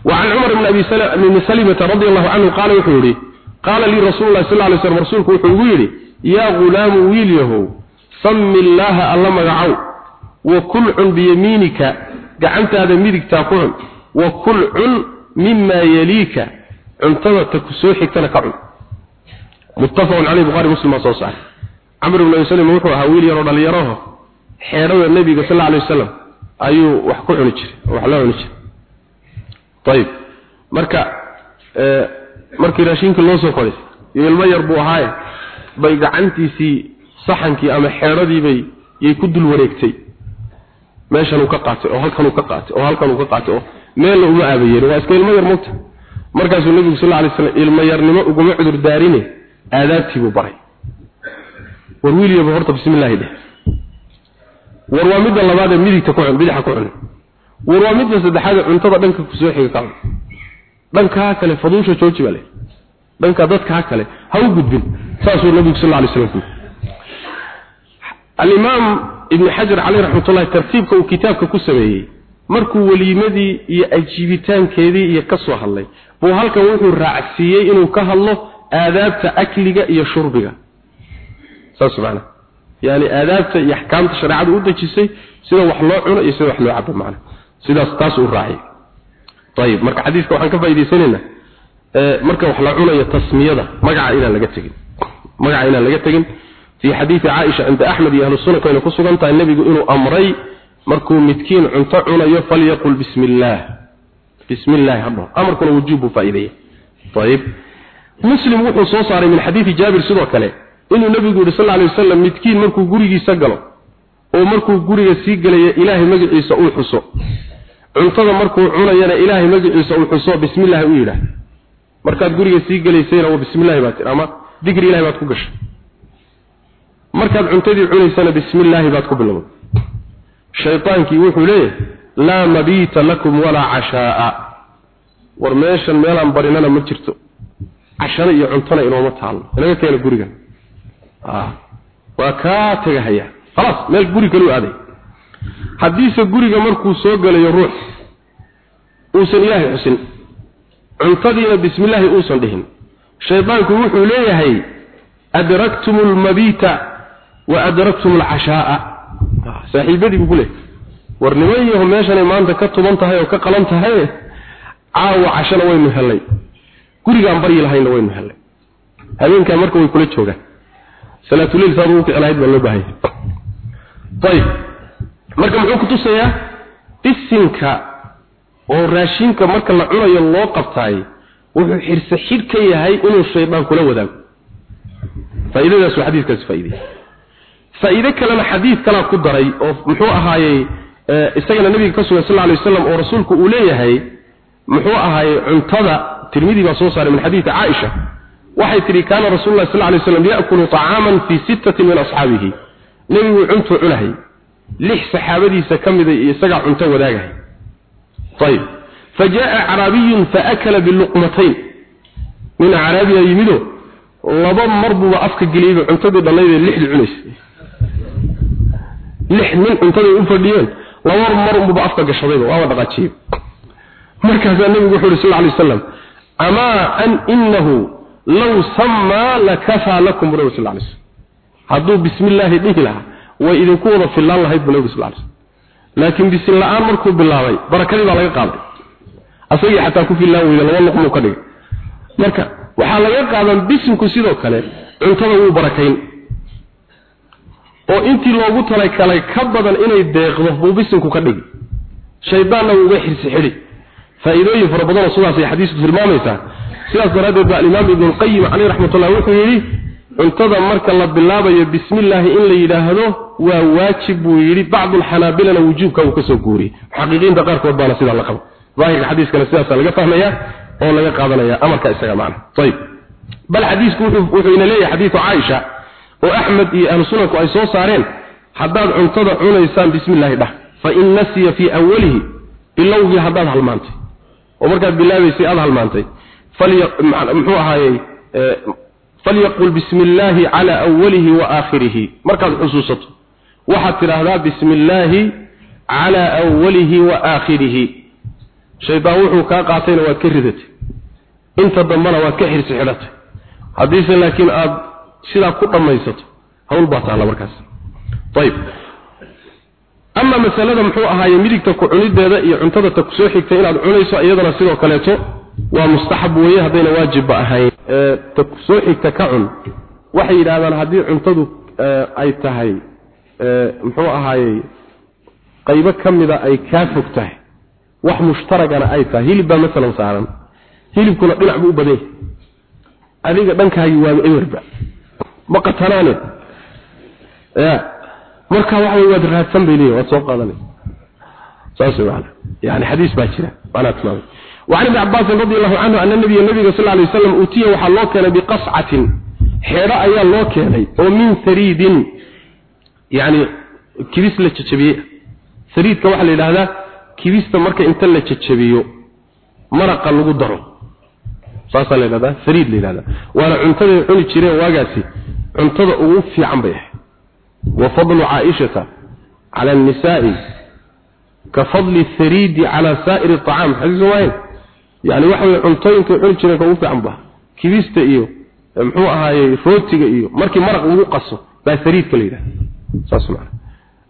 وعن عمر بن أبي بن سلمة رضي الله عنه قال وحوري قال لي رسول الله صلى الله عليه وسلم رسولك وحوري يا غلام ويليه سم الله الله مقعو وكل عن بيمينك قعنت هذا ميدك تاكل وكل عن مما يليك cuntada ta ku soo xigtana ka cun. Muttafaqun calayhi bukhari muslim ma soo saaray. Camr ibn abi salim wuxuu ahaa wiil yaroo dhalinyaraho xeerada nebiga sal alla alay wasalam ayuu wax ku cuni jiray wax la cuni jiray. Ayib marka eh, markii raashiinka loo soo qoray ilmo yar buu ahaaye bay gacantiisii saxankii ama xeeradiibay yay ku dul wareegtay. Meeshanuu ka qaatay oo halkanuu ka qaatay oo halkanuu ka qaatay oo meelna uma aabayeen. Waa iska ilmo yar mogta markaasuu nabigu sallallahu alayhi wasallam ilmo yarnimo uguma cudur daarine aadaabtii buu baray. War wiiliyaba horta bismillaahi dheh. War waa midda labaad ee midigta ku cun bidaxa ku cun war waa midda saddexaad ee cuntada dhanka ku soo xiga ka cun dhanka kale faduusha jooji bale. Dhanka dadka kale ha u gudbin saasuu nabigu sallallahu alayhi wasallam al-imam ibn hajar alayhi rahmatullah tartiibka uu kitaabka ku sameeyay markuu waliimadii iyo ajibitaankeedii iyo ka soo hadlay buu halkan wuxuu raacsiiyey inuu ka hadlo aadaabta akliga iyo shurbiga. Saas macna. Yani aadaabta iyo axkaamta shareecadu u dejisay sida wax loo cuno iyo sida wax loo cabo macna. Sidaas taas uu raaciyey. Ayib marka xadiiska waxaan ka faa'iidaysanaynaa marka wax la cunayo tasmiyada magaca inaan laga tegin. Magaca inaan laga tegin. Fi xadiidi caaisha cinda axmed iyo ahlu sunan ku sugan tahay nebigu inuu amray markuu midkiin cunto cunayo falyaqul bismi bismillah bismillah hado amarkuna wujubu faa'iideeyo طيب muslim wuxuu soo saaray min hadith Jabir sidoo kale inuu nabigu yiri sallallahu alayhi wasallam midkiin markuu gurigiisa galo oo markuu guriga sii galaya ilaahay magaciisa uu xuso cuntada markuu cunayana ilaahay magaciisa uu xuso bismillaah uu yiraahdo markaad guriga sii galaysayna waa bismillaah baad tir ama dhigri ilaahay baad ku gashay markaad cuntadii cunaysana bismillaah baad ku bilowday shaytaankii wuxuu leeyahay laa mabiita lakum walaa cashaaa. War meeshan meelaan barinana ma jirto. Cashana iyo cuntona inooma taalno inaga keena gurigan. Ah, waa kaa tegahaya khalaas meel guri kaluu aaday. Haddiise guriga markuu soo galayo ruux uusan ilaahay xusin. Cuntadiina bismillaahi uusan dhihin. Shaydaanku wuxuu leeyahay adraktum lmabiita wa adraktum alcashaaa ah, saaxiibadii buu ku leeyahy war niman yahu meeshanay maanta ka tuban tahay oo ka qalan tahay caawa cashana waynu helay gurigaan baryi lahayna waynu helay habeenkaa marka way kula joogaan. Salaatu leil saad ugu kiclahayd baa loo baahanya. Ayib marka muxuu ku tusayaa? Isinka oo raashinka marka la cunayo loo qabtaay wuxuu xirse xidh ka yahay inuu shaydaan kula wadaago. Faa'iidadaas waa xadiidkaasi faa'iidey faa'iide kalena xadiid kalaa ku daray oo muxuu ahaayey isagana nabiga ka sugan sal alay wasalam oo rasuulku uu leeyahay muxuu ahaayey cuntada tirmidi baa soo saaray min xadiidi caaisha waxay tidhi kaana rasuulu llahi sal lla alay slam ya'kulu طacaaman fii sittatin min asxaabihi. Nebigu cuntuu cunahay. Lix saxaabadiisa ka mida iyo isagaa cunto wadaagahay. Ayib fajaa carabiyun faakala biluqmatayn. Caraabiya yimido laba mar buuba afka geliyeyba cuntadii dhannaydee lixdii cunaysay. Lix nin cuntaday u fadhiyeen laba mar unbuuba afka gashadayba waaba dhaqaajiyey. Markaasaa nebigu wuxu uhi sal alay wasalam amaa an inahu law sammaa lakafaa lakum bu nabig sal lay slm hadduu bismi illaahi dhihi lahaa way idinku wada fillaan lahayd bu nabig sal lay slm laakiin bisin la'aan markuu bilaabay barakadii baa laga qaaday. Asagii xataa ku fillaan weyda laba luqmuu ka dhigay. Marka waxaa laga qaadan bisinku sidoo kale cuntada wuu barakayn oo intii loogu talagalay ka badan inay deeqdo buu bisinku ka dhigi. Shaydaanna wuu uga xirsi xidhi faa'iidooyin fara badanoo sidaas ay xadiisku tilmaamaysaa. Sidaas daraaddeed baa alimaam ibnu lqayim caleyh raxmatullah wuxuu yidhi cuntada marka la bilaabayo bismillaahi in la yidhaahdo waa waajib buu yidhi bacdu alxanaabilana wujuubka uu ka soo guuriyey. Muxaqiqiinta qaarkood baana sidaa la qaba daahirka xadiiskana sidaasaa laga fahmaya oo laga qaadanaya amarka isaga macna. Ayib bal xadiisku wuxuu ina leeyahay xadiidu caaisha oo axmed iyo ahlu sunanku ay soo saareen haddaad cuntada cunaysaan bismillahi dhah. Fa in nasiya fii awalihi bilowgii haddaad halmaantay. Oo markaad bilaabaysay aada halmaantay. Muxuu ahaayey falyaqul bismi illaahi calaa awalihi wa aakhirihi. Markaad xusuusato waxaad tidhaahdaa bismi illaahi calaa awalihi wa aakhirihi. Shaydaan wuxuu kaa qaatayna waad ka ridatay. Inta dambena waad ka xirsi xidhatay. Haddiise laakiin aada sidaa ku dhammaysato hawl baa taalla markaas. Ayib ama masalada muxuu ahaaye midigta ku cunideeda iyo cuntada ta ku soo xigtay inaad cunayso iyadana sidoo kaleeto waa mustaxab weeye haddayna waajibba ahayn. Ta ku soo xigta ka cun waxay yidhaahdaan haddii cuntadu ay tahay muxuu ahaayey qaybo ka mida ay kaa fog tahay wax mushtaragana ay tahay. Hilib baa masalan saaran. Hilibkuna dhinac buu u badan yahay adiga dhankaagii waaba ewerba ma qatanaane ya marka waxa way waad raadsan bay leeyihin waad soo qaadanay saas macana yani xadiis baa jira macnaa tilmaamay وعن ابن عباس رضي الله عنه أن النبي النبي صلى الله عليه وسلم أتيه وحا كان بقصعة حيراء أيا الله كان ومن ثريد يعني كبيس لتشبيه ثريد كواحد لهذا كبيس تمرك انت لتشبيه مرق لغو دره ساسا لهذا ثريد لهذا وانا عنتظر عني cuntada ugu fiican bay ahay wa fadlu caaishata cala annisaai ka fadli hariidi calaa saa'iri acaam xadiis waayn yani waxa wey cuntooyinka cuni jireen ugu fiican ba kibista iyo muxuu ahaayey rootiga iyo markii maraq lagu qaso baa hariidka la yidhaha saas maa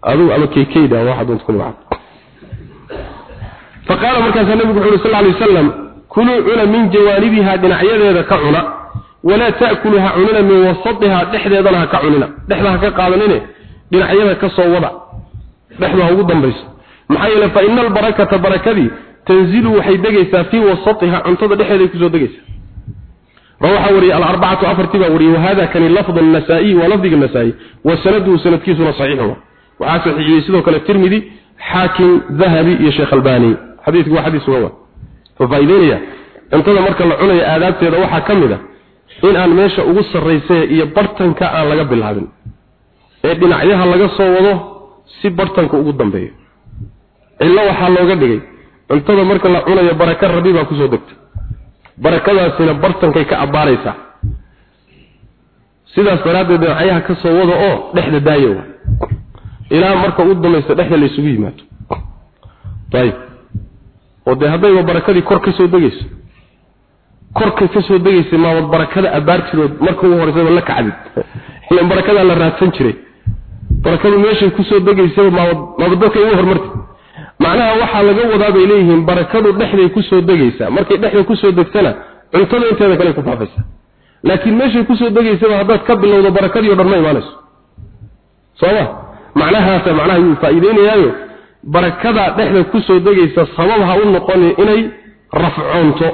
adugu ama keykeyda waxaa doonta ku magacaab faqaala markaasaa nebigu wuxu uri sal ly wasalam kuluu cuna min jawaanibihaa dhinacyadeeda ka cuna wala taakuluha cunina min wasatiha dhexdeedana ka cunina dhexdaha ka qaadanine dhinacyada ka soo wada dhexdaha ugu dambayso maxaa yeelay fa innal barakata barakadi tanzilu waxay degaysaa fi wasatiha cuntada dhexdeeda ku soo degaysaa رواه وري الأربعة أفرتبا وري وهذا كان لفظ النسائي ولفظ النسائي وسنده سند كيسنا صحيح وعاسى حجي سيدو كان الترمذي حاكم ذهبي يا شيخ الباني حديث هو حديث هو ففايدينيا انتظر مركا لعنيا آدابتيدا waxaa kamida in aan meesha ugu sareysay iyo bartanka aan laga bilaabin. Ee dhinacyaha laga soo wado si bartanka ugu dambeeyo illa waxa looga dhigay cuntada marka la cunayo baraka rabbi baa ku soo degta barakadaasina bartankay ka abaaraysaa sidaas daraaddeed dhinacyaha ka soo wada oo dhexda daayo ilaa marka u dambaysa dhexda la isugu yimaado ayib oo dee haddayba barakadii kor ka soo degayso korkay ka soo degaysa maawad barakada abaartidood marka ugu horeysaba la kacdid. Ilan barakadaa la raadsan jiray. Barakadu meeshay ku soo degaysaba maawad dadka ugu hormartay. Macnaha waxaa laga wadaa bay leeyihiin barakadu dhexday ku soo degaysaa markay dhexda ku soo degtana cuntada inteeda kale ku faafaysaa laakiin meeshay ku soo degaysaba haddaad ka bilowdo barakadii o dhan ma imaanayso. Sooma? Macnahaasa macnaha yuu faa'iideynayaayo. Barakadaa dhexda ku soo degaysa sabab ha u noqoni inay rafcoonto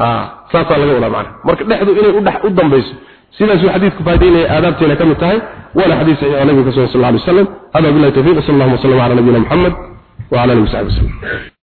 ha saasaa laga wadaa macnaha marka dhexdu inay udhex u dambayso sidaasuu xadiidku faa'ideynaya aadaabteena ka mid tahay waana xadiis saxiix oo nabiga ka sugan sal alla alay wasalam hada billahi tawfiiq sal allahuma wasallam ala nabiyina muxamed وعلى اله وصحبه وسلم